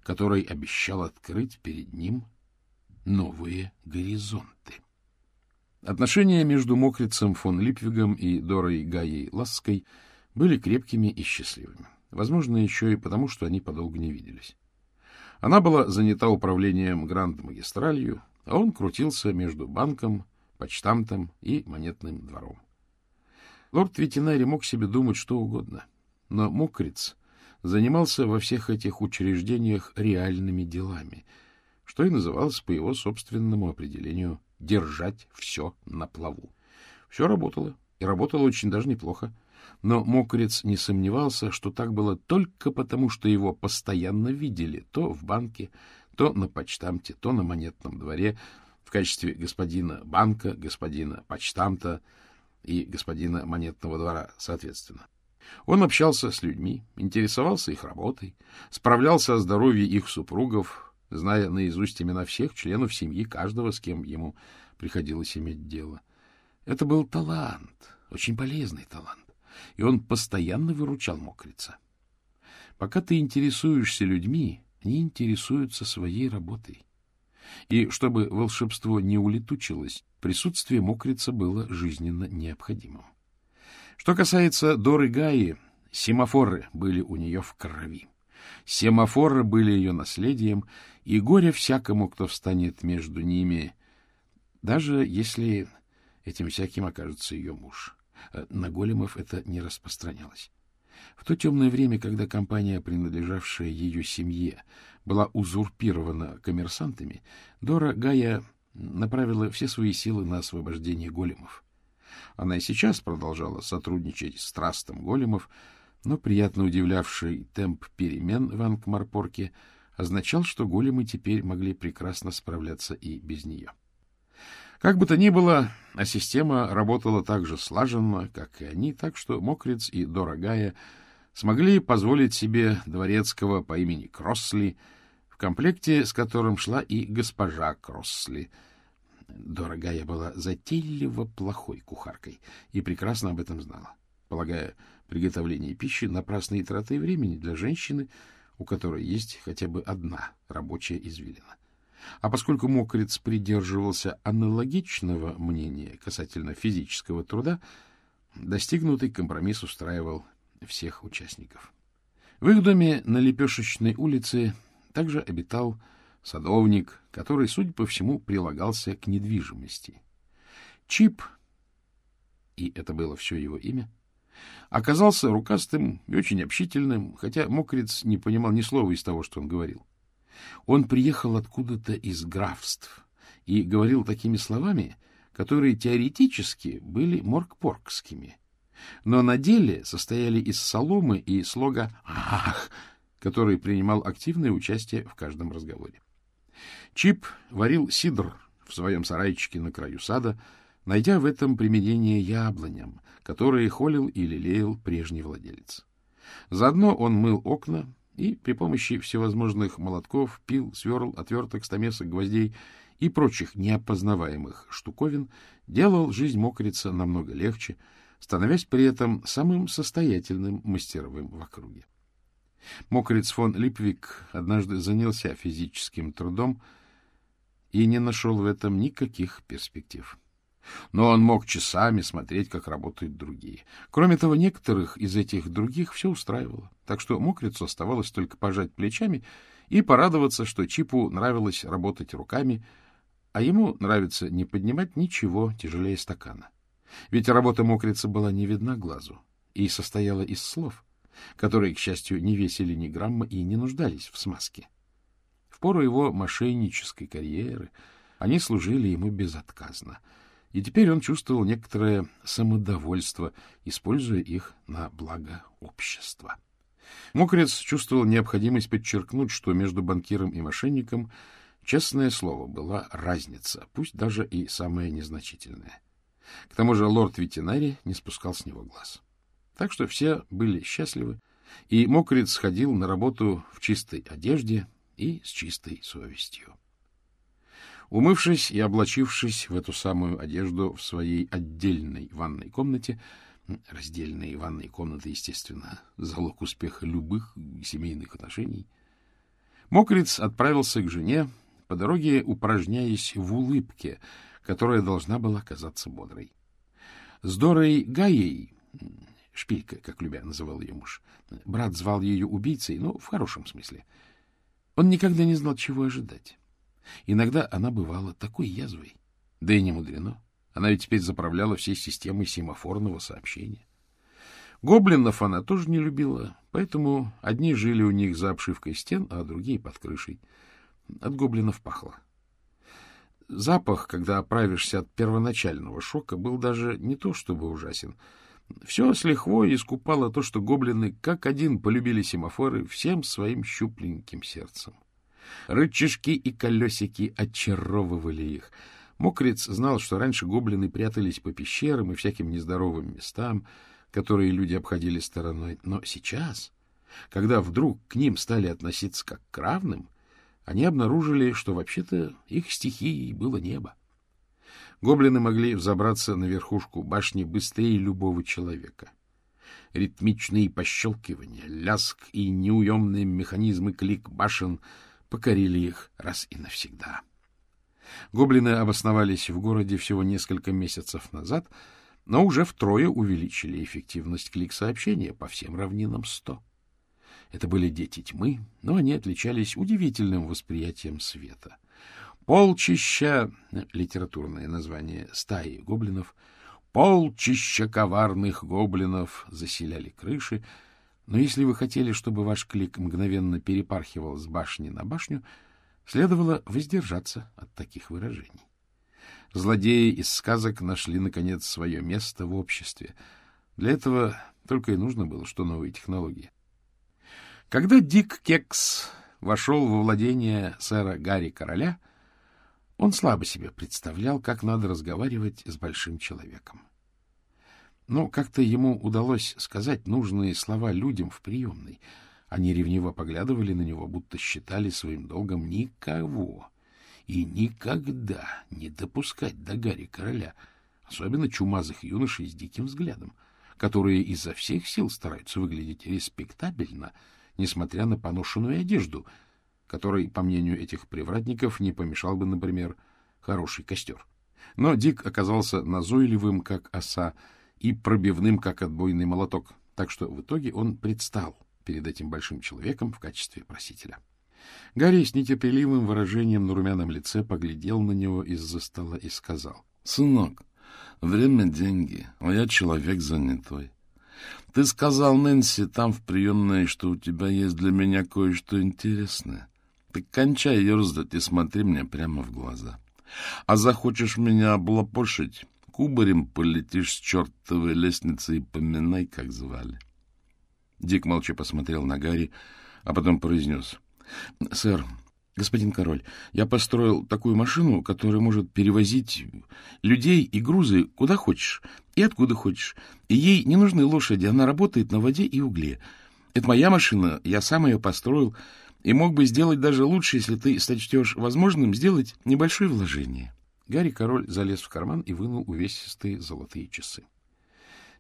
S1: который обещал открыть перед ним новые горизонты. Отношения между мокрицем фон Липвигом и Дорой Гаей Ласской были крепкими и счастливыми. Возможно, еще и потому, что они подолгу не виделись. Она была занята управлением Гранд-магистралью, а он крутился между банком, почтамтом и монетным двором. Лорд Ветинари мог себе думать что угодно, но Мокриц занимался во всех этих учреждениях реальными делами, что и называлось по его собственному определению «держать все на плаву». Все работало, и работало очень даже неплохо, но Мокрец не сомневался, что так было только потому, что его постоянно видели то в банке, то на почтамте, то на монетном дворе в качестве господина банка, господина почтамта и господина монетного двора, соответственно. Он общался с людьми, интересовался их работой, справлялся о здоровье их супругов, зная наизусть имена всех членов семьи каждого, с кем ему приходилось иметь дело. Это был талант, очень полезный талант и он постоянно выручал мокрица. Пока ты интересуешься людьми, они интересуются своей работой. И чтобы волшебство не улетучилось, присутствие мокрица было жизненно необходимым. Что касается Доры Гаи, семафоры были у нее в крови. Семафоры были ее наследием, и горе всякому, кто встанет между ними, даже если этим всяким окажется ее муж. Э, на големов это не распространялось. В то темное время, когда компания, принадлежавшая ее семье, была узурпирована коммерсантами, Дора Гая направила все свои силы на освобождение големов. Она и сейчас продолжала сотрудничать с трастом големов, но приятно удивлявший темп перемен в Ангмарпорке означал, что големы теперь могли прекрасно справляться и без нее. Как бы то ни было, а система работала так же слаженно, как и они, так что Мокриц и Дорогая смогли позволить себе дворецкого по имени Кроссли, в комплекте с которым шла и госпожа Кроссли. Дорогая была затейливо плохой кухаркой и прекрасно об этом знала, полагая приготовление пищи напрасной тратой времени для женщины, у которой есть хотя бы одна рабочая извилина. А поскольку Мокриц придерживался аналогичного мнения касательно физического труда, достигнутый компромисс устраивал всех участников. В их доме на Лепешечной улице также обитал садовник, который, судя по всему, прилагался к недвижимости. Чип, и это было все его имя, оказался рукастым и очень общительным, хотя Мокриц не понимал ни слова из того, что он говорил. Он приехал откуда-то из графств и говорил такими словами, которые теоретически были моркпоркскими, но на деле состояли из соломы и слога «ах», который принимал активное участие в каждом разговоре. Чип варил сидр в своем сарайчике на краю сада, найдя в этом применение яблоням, которые холил и лелеял прежний владелец. Заодно он мыл окна, и при помощи всевозможных молотков, пил, сверл, отверток, стамесок, гвоздей и прочих неопознаваемых штуковин делал жизнь мокрица намного легче, становясь при этом самым состоятельным мастеровым в округе. Мокриц фон Липвик однажды занялся физическим трудом и не нашел в этом никаких перспектив. Но он мог часами смотреть, как работают другие. Кроме того, некоторых из этих других все устраивало. Так что мокрицу оставалось только пожать плечами и порадоваться, что Чипу нравилось работать руками, а ему нравится не поднимать ничего тяжелее стакана. Ведь работа мокрицы была не видна глазу и состояла из слов, которые, к счастью, не весили ни грамма и не нуждались в смазке. В пору его мошеннической карьеры они служили ему безотказно — и теперь он чувствовал некоторое самодовольство, используя их на благо общества. Мокрец чувствовал необходимость подчеркнуть, что между банкиром и мошенником, честное слово, была разница, пусть даже и самая незначительная. К тому же лорд ветеринарий не спускал с него глаз. Так что все были счастливы, и Мокрец ходил на работу в чистой одежде и с чистой совестью. Умывшись и облачившись в эту самую одежду в своей отдельной ванной комнате, раздельные ванные комнаты, естественно, залог успеха любых семейных отношений, Мокриц отправился к жене, по дороге упражняясь в улыбке, которая должна была казаться бодрой. С Дорой Гаей, шпилька, как любя называл ее муж, брат звал ее убийцей, но в хорошем смысле, он никогда не знал, чего ожидать. Иногда она бывала такой язвой. Да и не мудрено. Она ведь теперь заправляла всей системой семафорного сообщения. Гоблинов она тоже не любила, поэтому одни жили у них за обшивкой стен, а другие под крышей. От гоблинов пахло. Запах, когда оправишься от первоначального шока, был даже не то чтобы ужасен. Все с лихвой искупало то, что гоблины как один полюбили семафоры всем своим щупленьким сердцем. Рычажки и колесики очаровывали их. Мокриц знал, что раньше гоблины прятались по пещерам и всяким нездоровым местам, которые люди обходили стороной. Но сейчас, когда вдруг к ним стали относиться как к равным, они обнаружили, что вообще-то их стихией было небо. Гоблины могли взобраться на верхушку башни быстрее любого человека. Ритмичные пощелкивания, ляск и неуемные механизмы клик башен — покорили их раз и навсегда. Гоблины обосновались в городе всего несколько месяцев назад, но уже втрое увеличили эффективность клик-сообщения по всем равнинам 100. Это были дети тьмы, но они отличались удивительным восприятием света. Полчища, литературное название стаи гоблинов, полчища коварных гоблинов заселяли крыши, но если вы хотели, чтобы ваш клик мгновенно перепархивал с башни на башню, следовало воздержаться от таких выражений. Злодеи из сказок нашли, наконец, свое место в обществе. Для этого только и нужно было, что новые технологии. Когда Дик Кекс вошел во владение сэра Гарри Короля, он слабо себе представлял, как надо разговаривать с большим человеком. Но как-то ему удалось сказать нужные слова людям в приемной. Они ревниво поглядывали на него, будто считали своим долгом никого и никогда не допускать до Гарри Короля, особенно чумазых юношей с диким взглядом, которые изо всех сил стараются выглядеть респектабельно, несмотря на поношенную одежду, которой, по мнению этих привратников, не помешал бы, например, хороший костер. Но Дик оказался назойливым, как оса, и пробивным, как отбойный молоток, так что в итоге он предстал перед этим большим человеком в качестве просителя. Гарри с нетерпеливым выражением на румяном лице поглядел на него из-за стола и сказал. — Сынок, время — деньги, а я человек занятой. Ты сказал Нэнси там в приемной, что у тебя есть для меня кое-что интересное. Ты кончай ерзать и смотри мне прямо в глаза. А захочешь меня облапошить, Кубарем полетишь с чертовой лестницы и поминай, как звали. Дик молча посмотрел на Гарри, а потом произнес. — Сэр, господин король, я построил такую машину, которая может перевозить людей и грузы куда хочешь и откуда хочешь. И ей не нужны лошади, она работает на воде и угле. Это моя машина, я сам ее построил, и мог бы сделать даже лучше, если ты сочтешь возможным сделать небольшое вложение. — Гарри Король залез в карман и вынул увесистые золотые часы.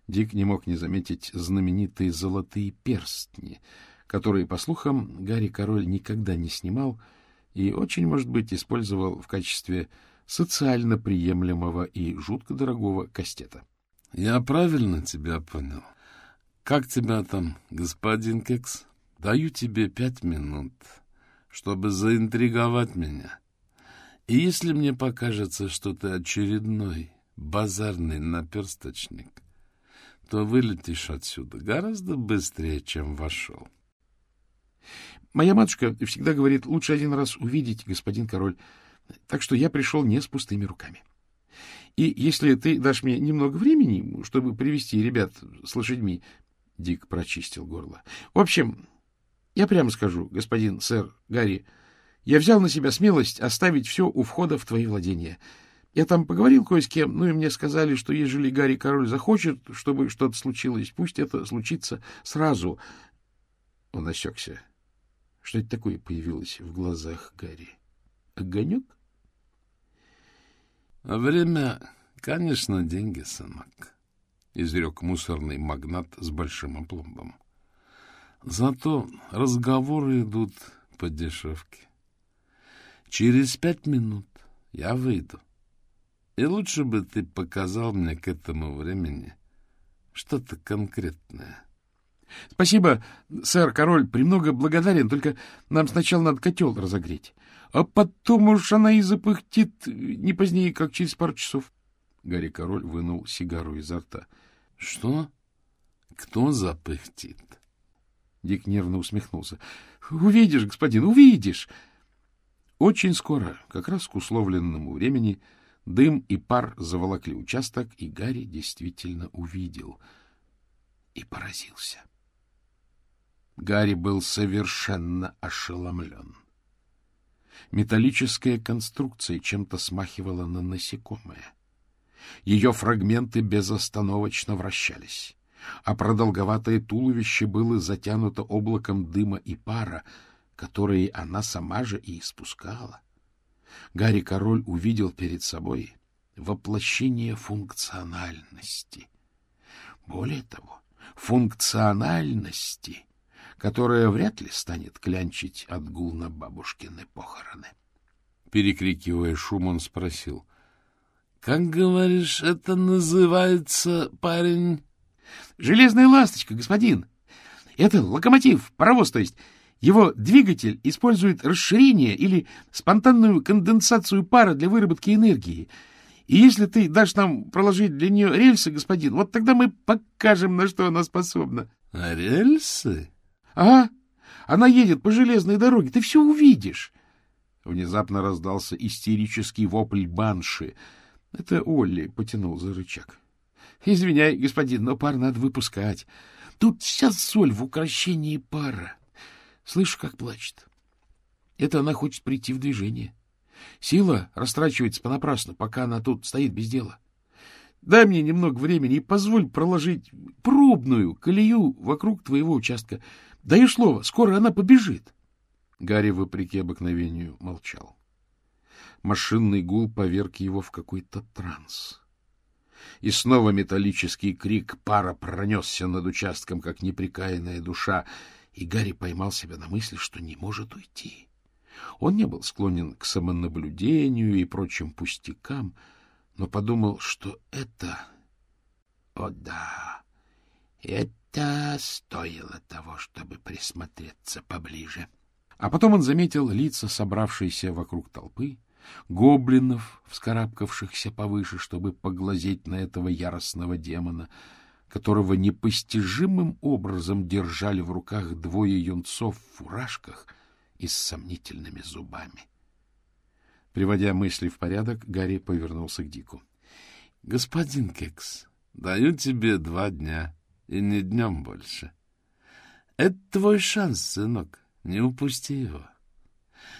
S1: Дик не мог не заметить знаменитые золотые перстни, которые, по слухам, Гарри Король никогда не снимал и очень, может быть, использовал в качестве социально приемлемого и жутко дорогого кастета. — Я правильно тебя понял? Как тебя там, господин Кекс? Даю тебе пять минут, чтобы заинтриговать меня. И если мне покажется, что ты очередной базарный наперсточник, то вылетишь отсюда гораздо быстрее, чем вошел. Моя матушка всегда говорит, лучше один раз увидеть, господин король, так что я пришел не с пустыми руками. И если ты дашь мне немного времени, чтобы привести ребят с лошадьми, Дик прочистил горло. В общем, я прямо скажу, господин сэр Гарри, — я взял на себя смелость оставить все у входа в твои владения. Я там поговорил кое с кем, ну и мне сказали, что ежели Гарри Король захочет, чтобы что-то случилось, пусть это случится сразу. Он осекся. Что это такое появилось в глазах Гарри? Огонек? — Время, конечно, деньги, сынок, — изрек мусорный магнат с большим опломбом. — Зато разговоры идут по дешевке. Через пять минут я выйду. И лучше бы ты показал мне к этому времени что-то конкретное.
S2: — Спасибо, сэр, король, премного благодарен, только нам сначала надо котел разогреть, а потом уж она и запыхтит не позднее, как через пару часов.
S1: Гарри Король вынул сигару изо рта. — Что? Кто запыхтит?
S2: Дик нервно усмехнулся. — Увидишь, господин, увидишь! Очень скоро, как раз к условленному времени, дым и пар заволокли участок, и Гарри действительно увидел и поразился. Гарри был совершенно ошеломлен. Металлическая конструкция чем-то смахивала на насекомое. Ее фрагменты безостановочно вращались, а продолговатое туловище было затянуто облаком дыма и пара, которые она сама же и испускала. Гарри Король увидел перед собой воплощение функциональности. Более того, функциональности — которая вряд ли станет клянчить отгул на бабушкины похороны.
S1: Перекрикивая шум, он спросил. — Как, говоришь, это называется, парень?
S2: — Железная ласточка, господин. Это локомотив, паровоз, то есть. Его двигатель использует расширение или спонтанную конденсацию пара для выработки энергии. И если ты дашь нам проложить для нее рельсы, господин, вот тогда мы покажем, на что она способна.
S1: — Рельсы?
S2: — Ага, она едет по железной дороге, ты все увидишь. Внезапно раздался истерический вопль банши. Это Олли потянул за рычаг. — Извиняй, господин, но пар надо выпускать. Тут вся соль в украшении пара. Слышу, как плачет. Это она хочет прийти в движение. Сила растрачивается понапрасну, пока она тут стоит без дела. Дай мне немного времени и позволь проложить пробную колею вокруг твоего участка. Даю слово, скоро она побежит. Гарри, вопреки обыкновению, молчал. Машинный гул поверг его в какой-то транс. И снова металлический крик пара пронесся над участком, как неприкаянная душа, и Гарри поймал себя на мысли, что не может уйти. Он не был склонен к самонаблюдению и прочим пустякам, но подумал, что это... О да, это стоило того, чтобы присмотреться поближе. А потом он заметил лица, собравшиеся вокруг толпы, гоблинов, вскарабкавшихся повыше, чтобы поглазеть на этого яростного демона, которого непостижимым образом держали в руках двое юнцов в фуражках и с сомнительными зубами. Приводя мысли в порядок, Гарри повернулся к Дику. — Господин Кекс, даю тебе два дня и не днем больше. Это твой шанс, сынок, не упусти его.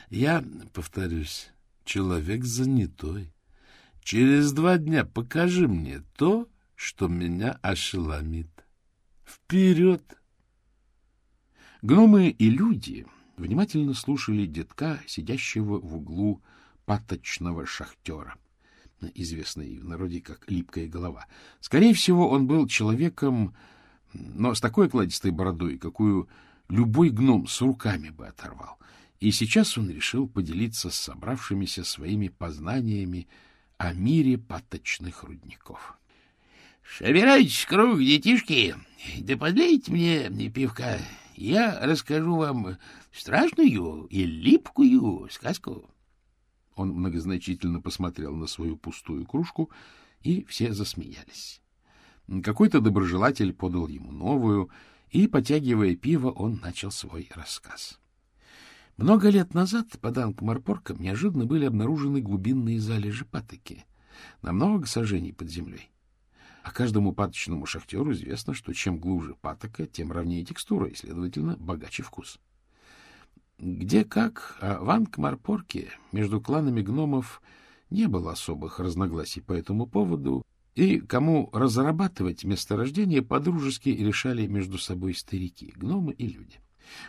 S2: Я, повторюсь, человек занятой. Через два дня покажи мне то, что меня ошеломит. Вперед! Гномы и люди внимательно слушали детка, сидящего в углу паточного шахтера, известный в народе как липкая голова. Скорее всего, он был человеком но с такой кладистой бородой, какую любой гном с руками бы оторвал. И сейчас он решил поделиться с собравшимися своими познаниями о мире паточных рудников. — Собирайтесь круг, детишки, да подлейте мне пивка. Я расскажу вам страшную и липкую сказку. Он многозначительно посмотрел на свою пустую кружку, и все засмеялись. Какой-то доброжелатель подал ему новую, и, потягивая пиво, он начал свой рассказ. Много лет назад под Анкмарпорком неожиданно были обнаружены глубинные залежи патоки на много сажений под землей. А каждому паточному шахтеру известно, что чем глубже патока, тем ровнее текстура и, следовательно, богаче вкус. Где как, а в Анкмарпорке между кланами гномов не было особых разногласий по этому поводу, и кому разрабатывать месторождение, подружески решали между собой старики, гномы и люди.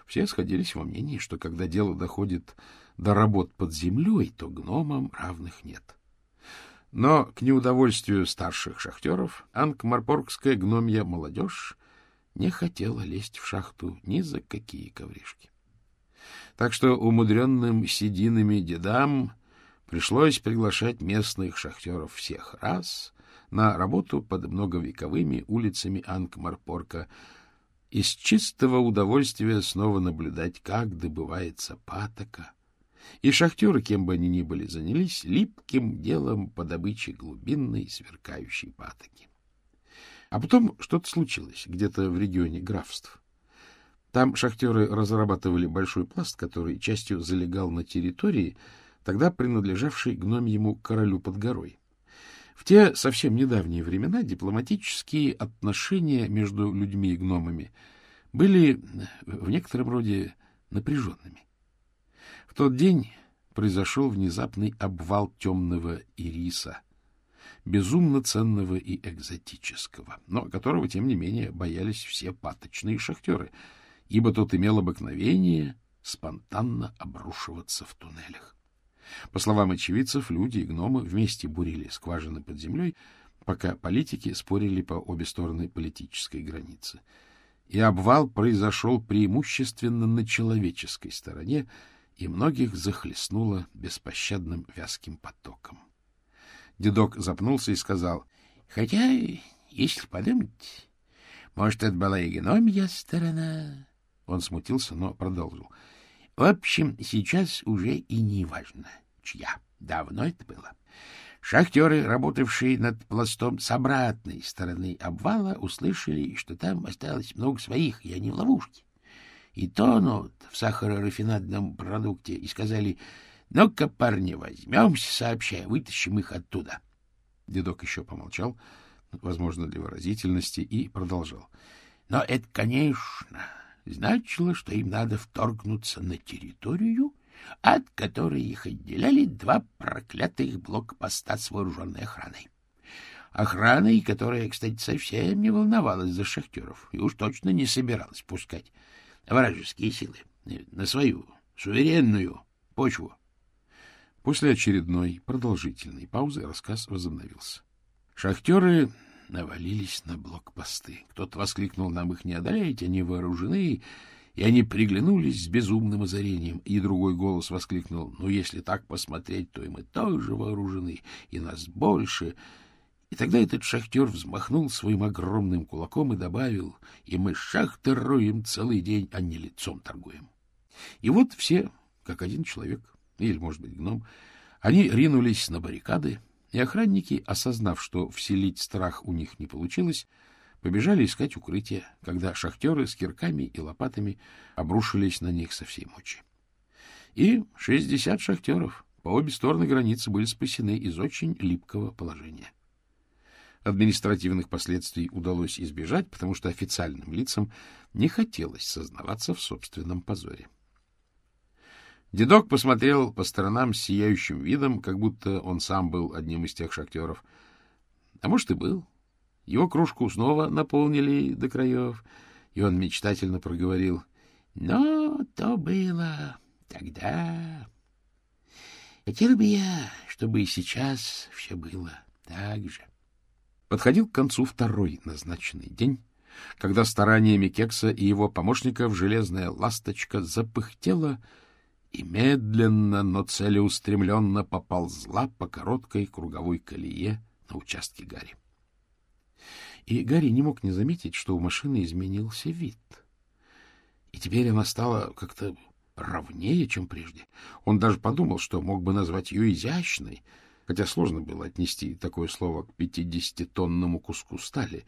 S2: Все сходились во мнении, что когда дело доходит до работ под землей, то гномам равных нет.
S1: Но, к неудовольствию старших шахтеров, анкмарпоргская гномья молодежь не хотела лезть в шахту ни за какие ковришки. Так что умудренным сединами дедам пришлось приглашать местных шахтеров всех раз на работу под многовековыми улицами Анкмарпорка из чистого удовольствия снова наблюдать, как добывается патока. И шахтеры, кем бы они ни были, занялись липким делом по добыче глубинной сверкающей патоки. А потом что-то случилось где-то в регионе графств. Там шахтеры разрабатывали большой пласт, который частью залегал на территории, тогда принадлежавшей гномьему королю под горой. В те совсем недавние времена дипломатические отношения между людьми и гномами были в некотором роде напряженными. В тот день произошел внезапный обвал темного ириса — безумно ценного и экзотического, но которого, тем не менее, боялись все паточные шахтеры, ибо тот имел обыкновение спонтанно обрушиваться в туннелях. По словам очевидцев, люди и гномы вместе бурили скважины под землей, пока политики спорили по обе стороны политической границы. И обвал произошел преимущественно на человеческой стороне, и многих захлестнуло беспощадным вязким потоком. Дедок запнулся и сказал, — Хотя, если подумать, может, это была и гномья сторона. Он смутился, но продолжил. — В общем, сейчас уже и не важно, чья. Давно это было. Шахтеры, работавшие над пластом с обратной стороны обвала, услышали, что там осталось много своих, и они в ловушке. И тонут в сахарорафинадном продукте, и сказали — ну-ка, парни, возьмемся сообща, вытащим их оттуда. Дедок еще помолчал, возможно, для выразительности, и продолжал. Но это, конечно, значило, что им надо вторгнуться на территорию, от которой их отделяли два проклятых блокпоста с вооруженной охраной. Охраной, которая, кстати, совсем не волновалась за шахтеров и уж точно не собиралась пускать вражеские силы на свою суверенную почву. После очередной продолжительной паузы рассказ возобновился. Шахтеры навалились на блокпосты. Кто-то воскликнул, нам их не одолеть, они вооружены, и они приглянулись с безумным озарением. И другой голос воскликнул, ну, если так посмотреть, то и мы тоже вооружены, и нас больше. И тогда этот шахтер взмахнул своим огромным кулаком и добавил, и мы шахты роем целый день, а не лицом торгуем. И вот все, как один человек, или, может быть, гном, они ринулись на баррикады, и охранники, осознав, что вселить страх у них не получилось, побежали искать укрытие, когда шахтеры с кирками и лопатами обрушились на них со всей мочи. И шестьдесят шахтеров по обе стороны границы были спасены из очень липкого положения. Административных последствий удалось избежать, потому что официальным лицам не хотелось сознаваться в собственном позоре. Дедок посмотрел по сторонам с сияющим видом, как будто он сам был одним из тех шахтеров. А может, и был. Его кружку снова наполнили до краев, и он мечтательно проговорил. Но то было тогда. Хотел бы я, чтобы и сейчас все было так же. Подходил к концу второй назначенный день, когда стараниями Кекса и его помощников железная ласточка запыхтела, и медленно, но целеустремленно поползла по короткой круговой колее на участке Гарри. И Гарри не мог не заметить, что у машины изменился вид. И теперь она стала как-то ровнее, чем прежде. Он даже подумал, что мог бы назвать ее изящной, хотя сложно было отнести такое слово к пятидесятитонному куску стали.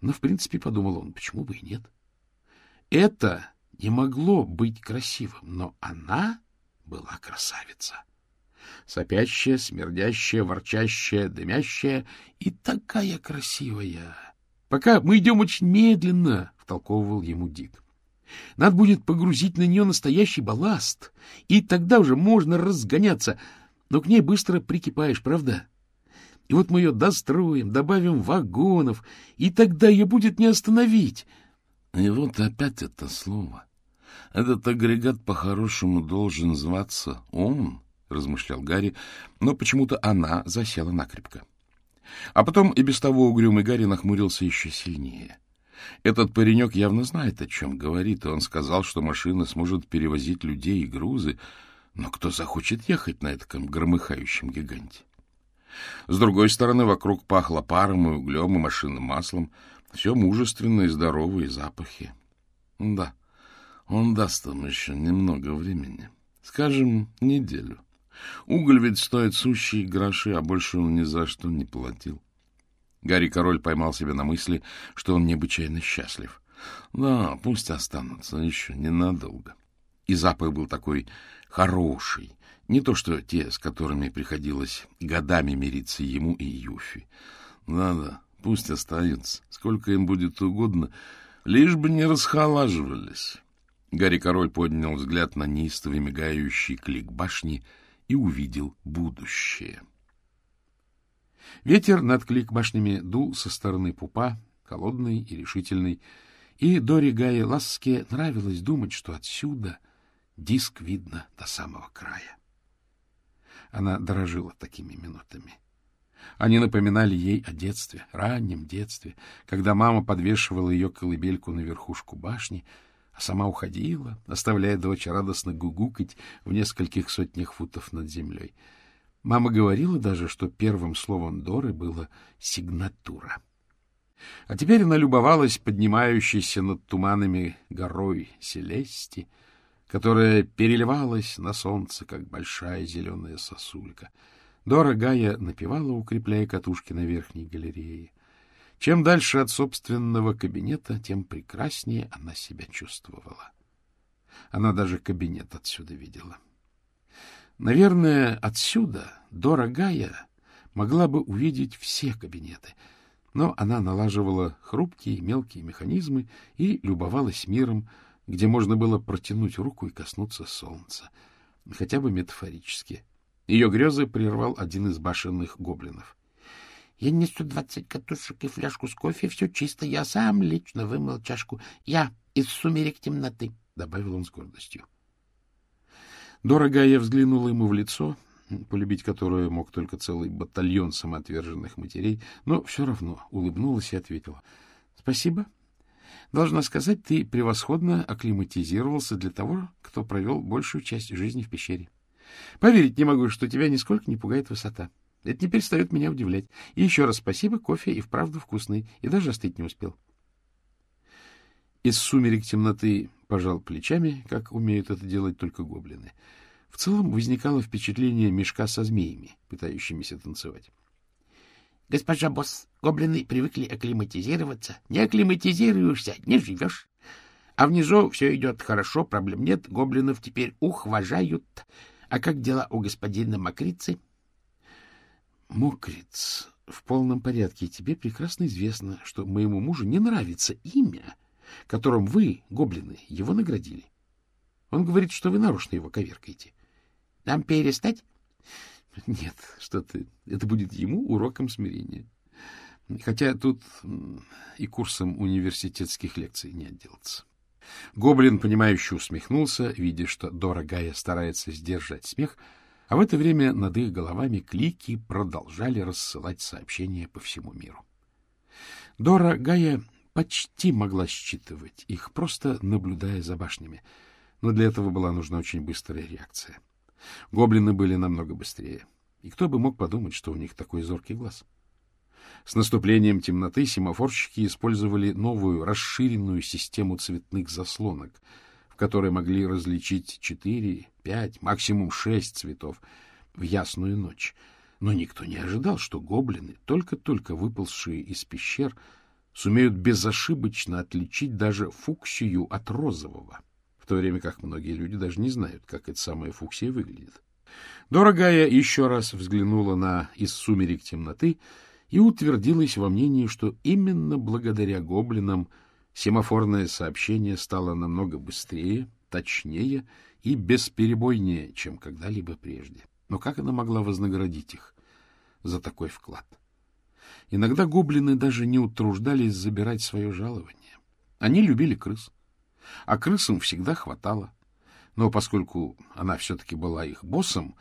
S1: Но, в принципе, подумал он, почему бы и нет. Это не могло быть красивым, но она была красавица. Сопящая, смердящая, ворчащая, дымящая и такая красивая. Пока мы идем очень медленно, — втолковывал ему Дик. Надо будет погрузить на нее настоящий балласт, и тогда уже можно разгоняться, но к ней быстро прикипаешь, правда? И вот мы ее достроим, добавим вагонов, и тогда ее будет не остановить. И вот опять это слово. Этот агрегат по-хорошему должен зваться «он», — размышлял Гарри, но почему-то она засела накрепко. А потом и без того угрюмый Гарри нахмурился еще сильнее. Этот паренек явно знает, о чем говорит, и он сказал, что машина сможет перевозить людей и грузы, но кто захочет ехать на этом громыхающем гиганте? С другой стороны, вокруг пахло паром и углем, и машинным маслом. Все мужественные, здоровые запахи. Да, он даст им еще немного времени. Скажем, неделю. Уголь ведь стоит сущие гроши, а больше он ни за что не платил. Гарри Король поймал себя на мысли, что он необычайно счастлив. Да, пусть останутся еще ненадолго. И запах был такой хороший, не то что те, с которыми приходилось годами мириться ему и Юфи. Да-да, пусть остаются, сколько им будет угодно, лишь бы не расхолаживались. Гарри Король поднял взгляд на неистовый мигающий клик башни и увидел будущее. Ветер над клик башнями дул со стороны пупа, холодный и решительный, и Дори Гае Ласке нравилось думать, что отсюда диск видно до самого края. Она дорожила такими минутами. Они напоминали ей о детстве, раннем детстве, когда мама подвешивала ее колыбельку на верхушку башни, а сама уходила, оставляя дочь радостно гугукать в нескольких сотнях футов над землей. Мама говорила даже, что первым словом Доры было «сигнатура». А теперь она любовалась поднимающейся над туманами горой Селести, которая переливалась на солнце, как большая зеленая сосулька. Дора Гая напевала, укрепляя катушки на верхней галерее. Чем дальше от собственного кабинета, тем прекраснее она себя чувствовала. Она даже кабинет отсюда видела. Наверное, отсюда Дора Гая могла бы увидеть все кабинеты, но она налаживала хрупкие мелкие механизмы и любовалась миром, где можно было протянуть руку и коснуться солнца, хотя бы метафорически. Ее грезы прервал один из башенных гоблинов. — Я несу двадцать катушек и фляжку с кофе, все чисто, я сам лично вымыл чашку. Я из сумерек темноты, — добавил он с гордостью. Дорогая взглянула ему в лицо, полюбить которое мог только целый батальон самоотверженных матерей, но все равно улыбнулась и ответила. — Спасибо, — Должна сказать, ты превосходно акклиматизировался для того, кто провел большую часть жизни в пещере. Поверить не могу, что тебя нисколько не пугает высота. Это не перестает меня удивлять. И еще раз спасибо, кофе и вправду вкусный, и даже остыть не успел. Из сумерек темноты пожал плечами, как умеют это делать только гоблины. В целом возникало впечатление мешка со змеями, пытающимися танцевать. Госпожа босс, гоблины привыкли акклиматизироваться. Не акклиматизируешься, не живешь. А внизу все идет хорошо, проблем нет, гоблинов теперь ухважают. А как дела у господина Мокрицы? Мокриц в полном порядке. Тебе прекрасно известно, что моему мужу не нравится имя, которым вы, гоблины, его наградили. Он говорит, что вы нарочно его коверкаете. Нам перестать? Нет, что ты. Это будет ему уроком смирения. Хотя тут и курсом университетских лекций не отделаться. Гоблин, понимающе усмехнулся, видя, что дорогая старается сдержать смех, а в это время над их головами клики продолжали рассылать сообщения по всему миру. Дора Гая почти могла считывать их, просто наблюдая за башнями, но для этого была нужна очень быстрая реакция. Гоблины были намного быстрее. И кто бы мог подумать, что у них такой зоркий глаз? С наступлением темноты семафорщики использовали новую расширенную систему цветных заслонок, в которой могли различить четыре, пять, максимум шесть цветов в ясную ночь. Но никто не ожидал, что гоблины, только-только выползшие из пещер, сумеют безошибочно отличить даже фуксию от розового в то время как многие люди даже не знают, как эта самая фуксия выглядит. Дорогая еще раз взглянула на «Из сумерек темноты» и утвердилась во мнении, что именно благодаря гоблинам семафорное сообщение стало намного быстрее, точнее и бесперебойнее, чем когда-либо прежде. Но как она могла вознаградить их за такой вклад? Иногда гоблины даже не утруждались забирать свое жалование. Они любили крыс а крысам всегда хватало. Но поскольку она все-таки была их боссом,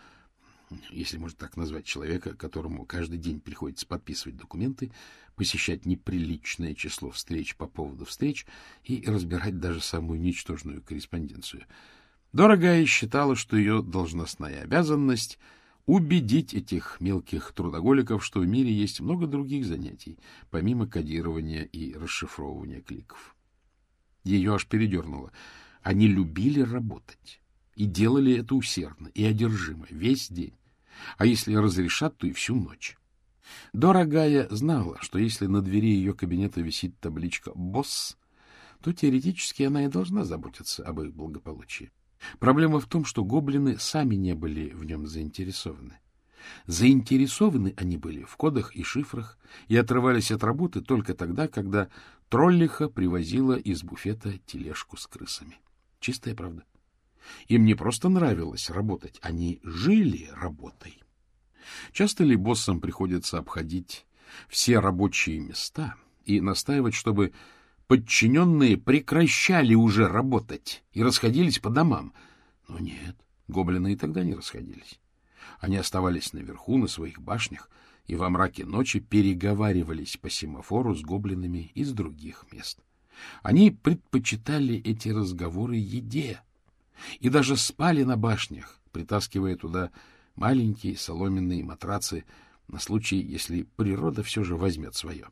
S1: если можно так назвать человека, которому каждый день приходится подписывать документы, посещать неприличное число встреч по поводу встреч и разбирать даже самую ничтожную корреспонденцию. Дорогая считала, что ее должностная обязанность — убедить этих мелких трудоголиков, что в мире есть много других занятий, помимо кодирования и расшифровывания кликов. Ее аж передернуло. Они любили работать и делали это усердно и одержимо весь день, а если разрешат, то и всю ночь. Дорогая знала, что если на двери ее кабинета висит табличка «Босс», то теоретически она и должна заботиться об их благополучии. Проблема в том, что гоблины сами не были в нем заинтересованы. Заинтересованы они были в кодах и шифрах и отрывались от работы только тогда, когда троллиха привозила из буфета тележку с крысами. Чистая правда. Им не просто нравилось работать, они жили работой. Часто ли боссам приходится обходить все рабочие места и настаивать, чтобы подчиненные прекращали уже работать и расходились по домам. Но нет, гоблины и тогда не расходились. Они оставались наверху, на своих башнях, и во мраке ночи переговаривались по семафору с гоблинами из других мест. Они предпочитали эти разговоры еде и даже спали на башнях, притаскивая туда маленькие соломенные матрацы на случай, если природа все же возьмет свое.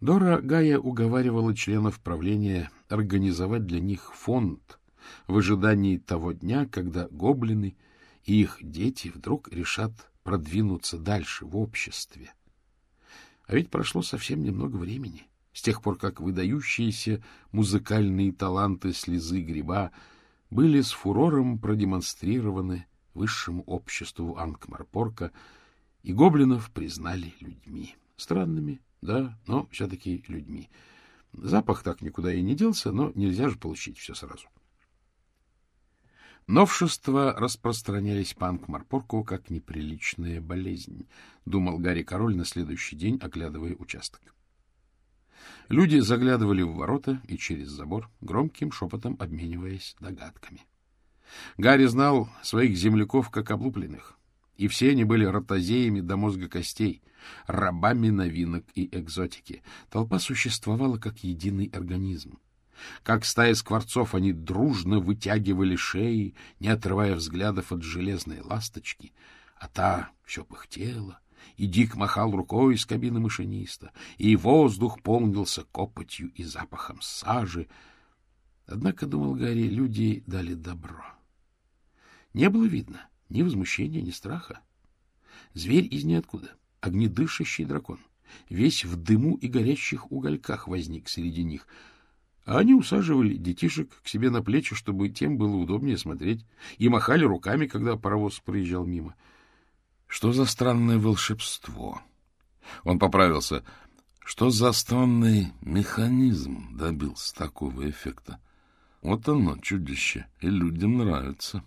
S1: Дора Гая уговаривала членов правления организовать для них фонд в ожидании того дня, когда гоблины и их дети вдруг решат продвинуться дальше в обществе. А ведь прошло совсем немного времени, с тех пор, как выдающиеся музыкальные таланты слезы гриба были с фурором продемонстрированы высшему обществу Ангмарпорка, и гоблинов признали людьми, странными, да, но все-таки людьми. Запах так никуда и не делся, но нельзя же получить все сразу. Новшества распространялись по Анкмарпорку как неприличная болезнь, думал Гарри Король на следующий день, оглядывая участок. Люди заглядывали в ворота и через забор, громким шепотом обмениваясь догадками. Гарри знал своих земляков как облупленных и все они были ротозеями до мозга костей, рабами новинок и экзотики. Толпа существовала как единый организм. Как стая скворцов они дружно вытягивали шеи, не отрывая взглядов от железной ласточки, а та все пыхтела, и Дик махал рукой из кабины машиниста, и воздух полнился копотью и запахом сажи. Однако, думал Гарри, люди дали добро. Не было видно — ни возмущения, ни страха. Зверь из ниоткуда, огнедышащий дракон, весь в дыму и горящих угольках возник среди них. А они усаживали детишек к себе на плечи, чтобы тем было удобнее смотреть, и махали руками, когда паровоз проезжал мимо. Что за странное волшебство? Он поправился. Что за странный механизм добился такого эффекта? Вот оно, чудище, и людям нравится.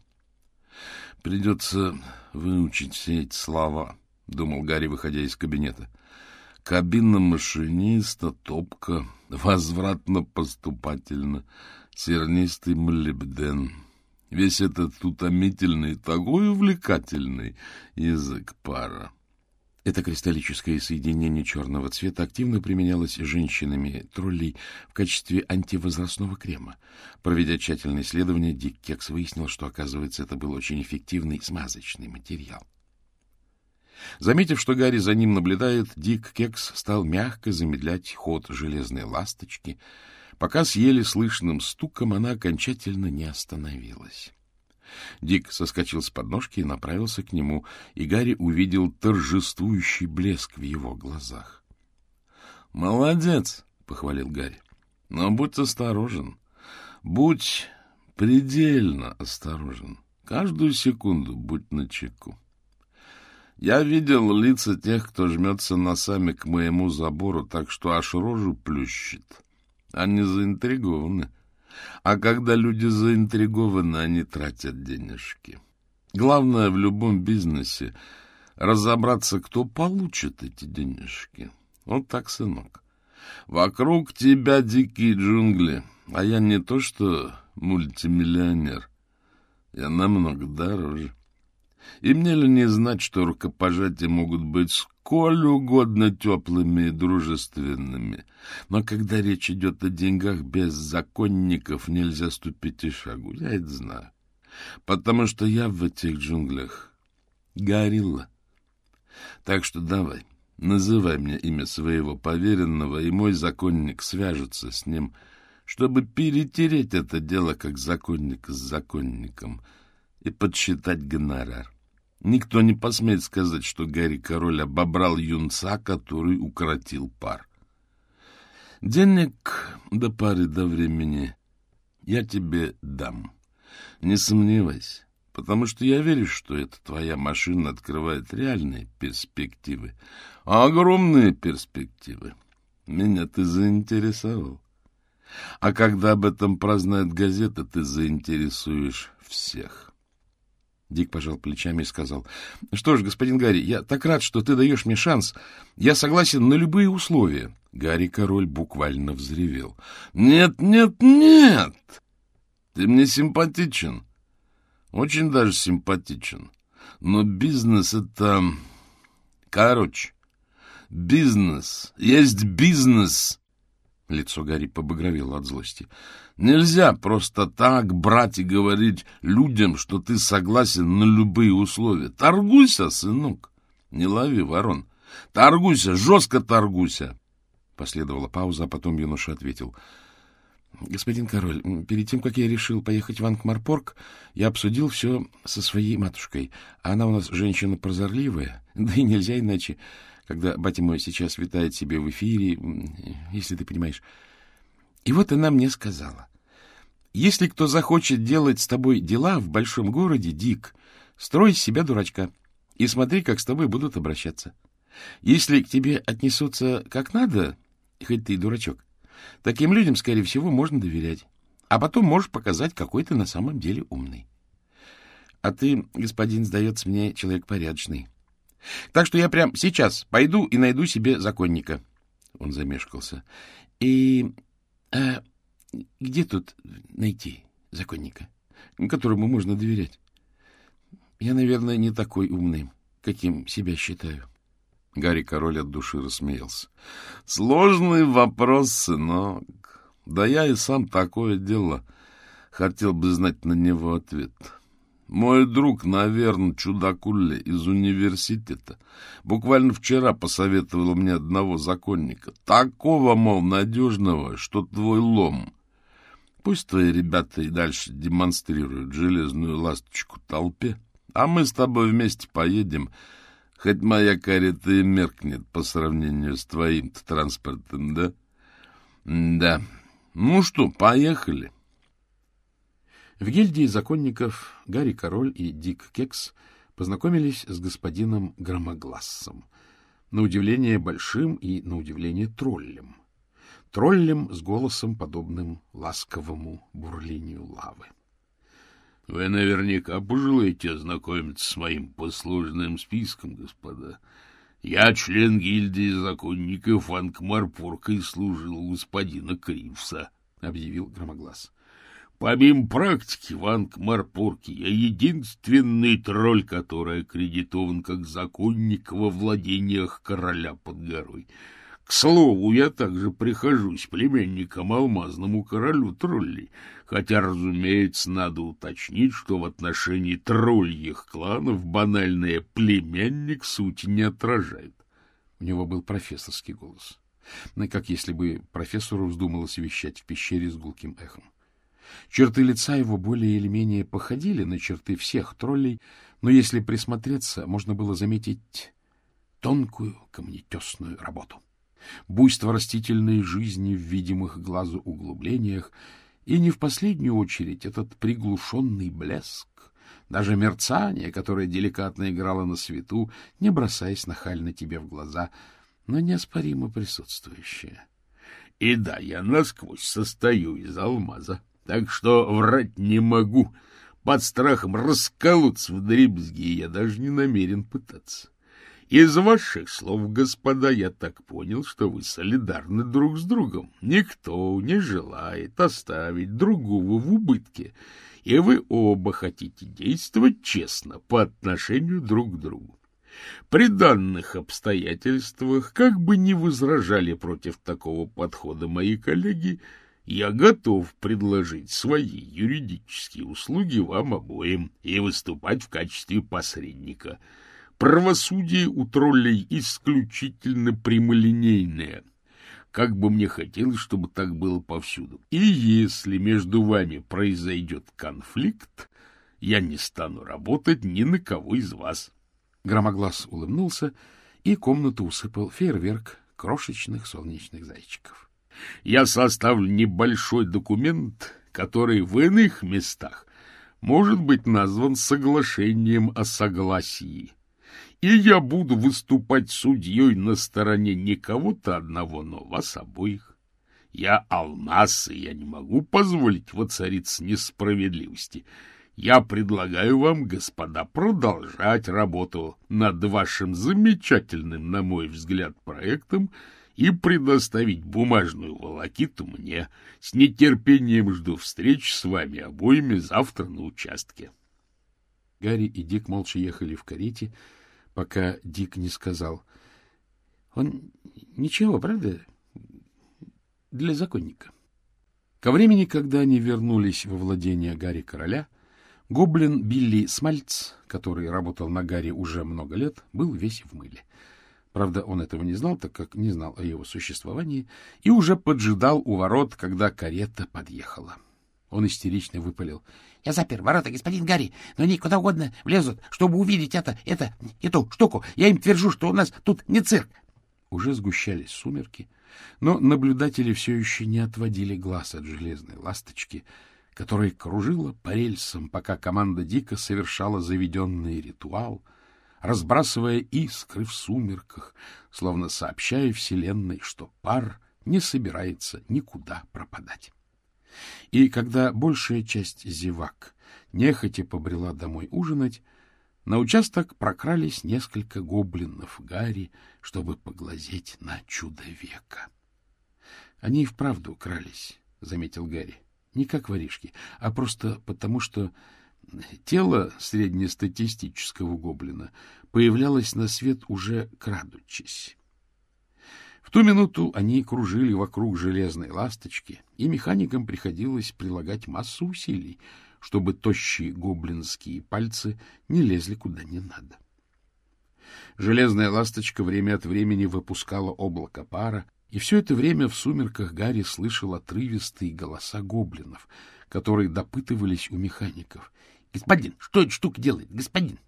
S1: — Придется выучить все эти слова, — думал Гарри, выходя из кабинета. Кабина машиниста, топка, возвратно-поступательно, сернистый молибден. Весь этот утомительный, такой увлекательный язык пара. Это кристаллическое соединение черного цвета активно применялось женщинами троллей в качестве антивозрастного крема. Проведя тщательное исследование, Дик Кекс выяснил, что, оказывается, это был очень эффективный смазочный материал. Заметив, что Гарри за ним наблюдает, Дик Кекс стал мягко замедлять ход железной ласточки, пока с еле слышным стуком она окончательно не остановилась. Дик соскочил с подножки и направился к нему, и Гарри увидел торжествующий блеск в его глазах. — Молодец! — похвалил Гарри. — Но будь осторожен. Будь предельно осторожен. Каждую секунду будь начеку. Я видел лица тех, кто жмется носами к моему забору, так что аж рожу плющит. Они заинтригованы. А когда люди заинтригованы, они тратят денежки. Главное в любом бизнесе — разобраться, кто получит эти денежки. Вот так, сынок. Вокруг тебя дикие джунгли, а я не то что мультимиллионер, я намного дороже. И мне ли не знать, что рукопожатия могут быть сколь угодно теплыми и дружественными. Но когда речь идет о деньгах без законников, нельзя ступить и шагу. Я это знаю. Потому что я в этих джунглях горилла. Так что давай, называй мне имя своего поверенного, и мой законник свяжется с ним, чтобы перетереть это дело как законник с законником и подсчитать гонорар. Никто не посмеет сказать, что Гарри Король обобрал юнца, который укоротил пар. Денег до пары до времени я тебе дам. Не сомневайся, потому что я верю, что эта твоя машина открывает реальные перспективы, огромные перспективы. Меня ты заинтересовал. А когда об этом прознает газета, ты заинтересуешь всех. Дик пожал плечами и сказал, — Что ж, господин Гарри, я так рад, что ты даешь мне шанс. Я согласен на любые условия. Гарри Король буквально взревел. — Нет, нет, нет! Ты мне симпатичен. Очень даже симпатичен. Но бизнес — это... Короче, бизнес. Есть бизнес. Лицо Гарри побагровело от злости. Нельзя просто так брать и говорить людям, что ты согласен на любые условия. Торгуйся, сынок. Не лови ворон. Торгуйся, жестко торгуйся. Последовала пауза, а потом юноша ответил. — Господин король, перед тем, как я решил поехать в Ангмарпорг, я обсудил все со своей матушкой. Она у нас женщина прозорливая, да и нельзя иначе, когда батя мой сейчас витает себе в эфире, если ты понимаешь. И вот она мне сказала. Если кто захочет делать с тобой дела в большом городе, Дик, строй из себя дурачка и смотри, как с тобой будут обращаться. Если к тебе отнесутся как надо, хоть ты и дурачок, таким людям, скорее всего, можно доверять. А потом можешь показать, какой ты на самом деле умный. А ты, господин, сдается мне, человек порядочный. Так что я прямо сейчас пойду и найду себе законника. Он замешкался. И а где тут найти законника, которому можно доверять? Я, наверное, не такой умный, каким себя считаю. Гарри Король от души рассмеялся. — Сложный вопрос, сынок. Да я и сам такое дело. Хотел бы знать на него ответ. Мой друг, наверное, чудакулли из университета, буквально вчера посоветовал мне одного законника. Такого, мол, надежного, что твой лом. Пусть твои ребята и дальше демонстрируют железную ласточку толпе, а мы с тобой вместе поедем, хоть моя карета и меркнет по сравнению с твоим транспортом, да? Да. Ну что, поехали.
S2: В гильдии законников Гарри Король и Дик Кекс познакомились с господином Громоглассом, на удивление большим и на удивление троллем. Троллем с голосом, подобным ласковому бурлению лавы.
S3: — Вы наверняка пожелаете ознакомиться с моим послужным списком, господа. Я член гильдии законников Анкмарпурка и служил у господина Кривса, — объявил Громоглас. Помимо практики в Ангмарпорке, я единственный тролль, который аккредитован как законник во владениях короля под горой. К слову, я также прихожусь племянником алмазному королю троллей, хотя, разумеется, надо уточнить, что в отношении тролльих кланов банальное «племянник» суть не отражает.
S2: У него был профессорский голос, как если бы профессору вздумалось вещать в пещере с гулким эхом. Черты лица его более или менее походили на черты всех троллей, но если присмотреться, можно было заметить тонкую камнетесную работу, буйство растительной жизни в видимых глазу углублениях и не в последнюю очередь этот приглушенный блеск, даже мерцание, которое деликатно играло на свету, не бросаясь нахально тебе в глаза, но неоспоримо присутствующее.
S3: И да, я насквозь состою из алмаза, так что врать не могу. Под страхом расколоться в дребезги я даже не намерен пытаться. Из ваших слов, господа, я так понял, что вы солидарны друг с другом. Никто не желает оставить другого в убытке, и вы оба хотите действовать честно по отношению друг к другу. При данных обстоятельствах, как бы ни возражали против такого подхода мои коллеги, я готов предложить свои юридические услуги вам обоим и выступать в качестве посредника — Правосудие у троллей исключительно прямолинейное. Как бы мне хотелось, чтобы так было повсюду. И если между вами произойдет конфликт, я не стану работать ни на кого из вас.
S1: Громоглас улыбнулся, и комнату усыпал фейерверк крошечных солнечных зайчиков.
S3: Я составлю небольшой документ, который в иных местах может быть назван соглашением о согласии и я буду выступать судьей на стороне не кого-то одного, но вас обоих. Я алмаз, и я не могу позволить воцариться несправедливости. Я предлагаю вам, господа, продолжать работу над вашим замечательным, на мой взгляд, проектом и предоставить бумажную волокиту мне. С нетерпением жду встреч с вами обоими завтра на участке.
S1: Гарри и Дик молча ехали в карете, пока Дик не сказал. — Он ничего, правда, для законника. Ко времени, когда они вернулись во владение Гарри Короля, гоблин Билли Смальц, который работал на Гарри уже много лет, был весь в мыле. Правда, он этого не знал, так как не знал о его существовании, и уже поджидал у ворот, когда карета подъехала. Он истерично выпалил. — Я запер ворота, господин Гарри, но они куда угодно влезут, чтобы увидеть это, это, эту штуку. Я им твержу, что у нас тут не цирк. Уже сгущались сумерки, но наблюдатели все еще не отводили глаз от железной ласточки, которая кружила по рельсам, пока команда Дика совершала заведенный ритуал, разбрасывая искры в сумерках, словно сообщая Вселенной, что пар не собирается никуда пропадать. И когда большая часть зевак нехотя побрела домой ужинать, на участок прокрались несколько гоблинов Гарри, чтобы поглазеть на чудо века. — Они и вправду крались, — заметил Гарри. — Не как воришки, а просто потому, что тело среднестатистического гоблина появлялось на свет уже крадучись. В ту минуту они кружили вокруг железной ласточки, и механикам приходилось прилагать массу усилий, чтобы тощие гоблинские пальцы не лезли куда не надо. Железная ласточка время от времени выпускала облако пара, и все это время в сумерках Гарри слышал отрывистые голоса гоблинов, которые допытывались у механиков. — Господин, что эта штука делает, господин?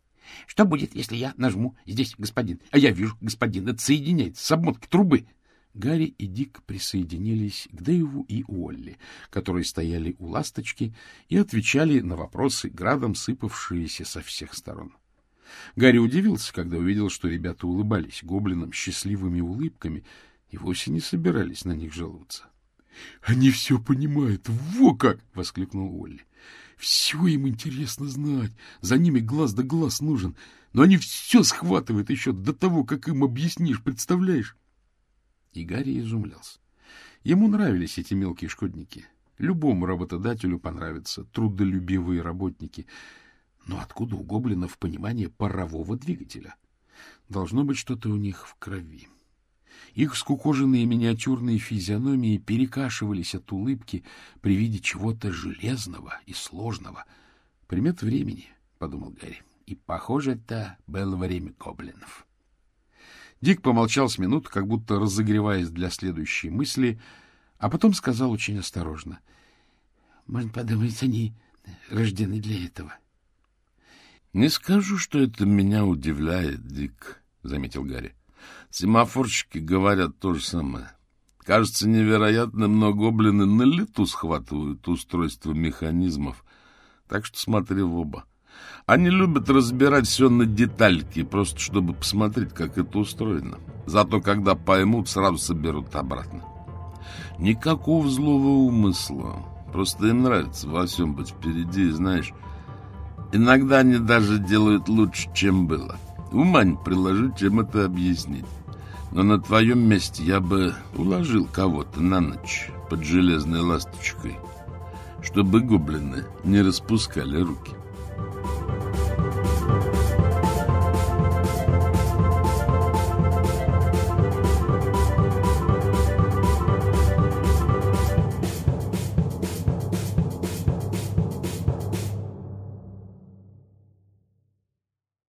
S1: Что будет, если я нажму здесь, господин? А я вижу, господин, это соединяется с обмоткой трубы. Гарри и Дик присоединились к Дэйву и Уолли, которые стояли у ласточки и отвечали на вопросы, градом сыпавшиеся со всех сторон. Гарри удивился, когда увидел, что ребята улыбались гоблинам счастливыми улыбками и вовсе не собирались на них жаловаться. — Они все понимают, во как! — воскликнул Уолли. Все им интересно знать. За ними глаз да глаз нужен. Но они все схватывают еще до того, как им объяснишь, представляешь? И Гарри изумлялся. Ему нравились эти мелкие шкодники. Любому работодателю понравятся трудолюбивые работники. Но откуда у гоблинов понимание парового двигателя? Должно быть что-то у них в крови. Их скукоженные миниатюрные физиономии перекашивались от улыбки при виде чего-то железного и сложного. Примет времени, — подумал Гарри, — и, похоже, это было время гоблинов. Дик помолчал с минут, как будто разогреваясь для следующей мысли, а потом сказал очень осторожно. — Можно подумать, они рождены для этого.
S3: — Не скажу, что это меня удивляет, Дик, — заметил Гарри. Семафорщики говорят то же самое. Кажется невероятным, но гоблины на лету схватывают устройство механизмов. Так что смотри в оба. Они любят разбирать все на детальки, просто чтобы посмотреть, как это устроено. Зато, когда поймут, сразу соберут обратно. Никакого злого умысла. Просто им нравится во всем быть впереди, знаешь. Иногда они даже делают лучше, чем было.
S1: — Ума не приложу, чем это объяснить но на твоем месте я бы уложил кого-то на ночь под железной ласточкой, чтобы гоблины не распускали руки.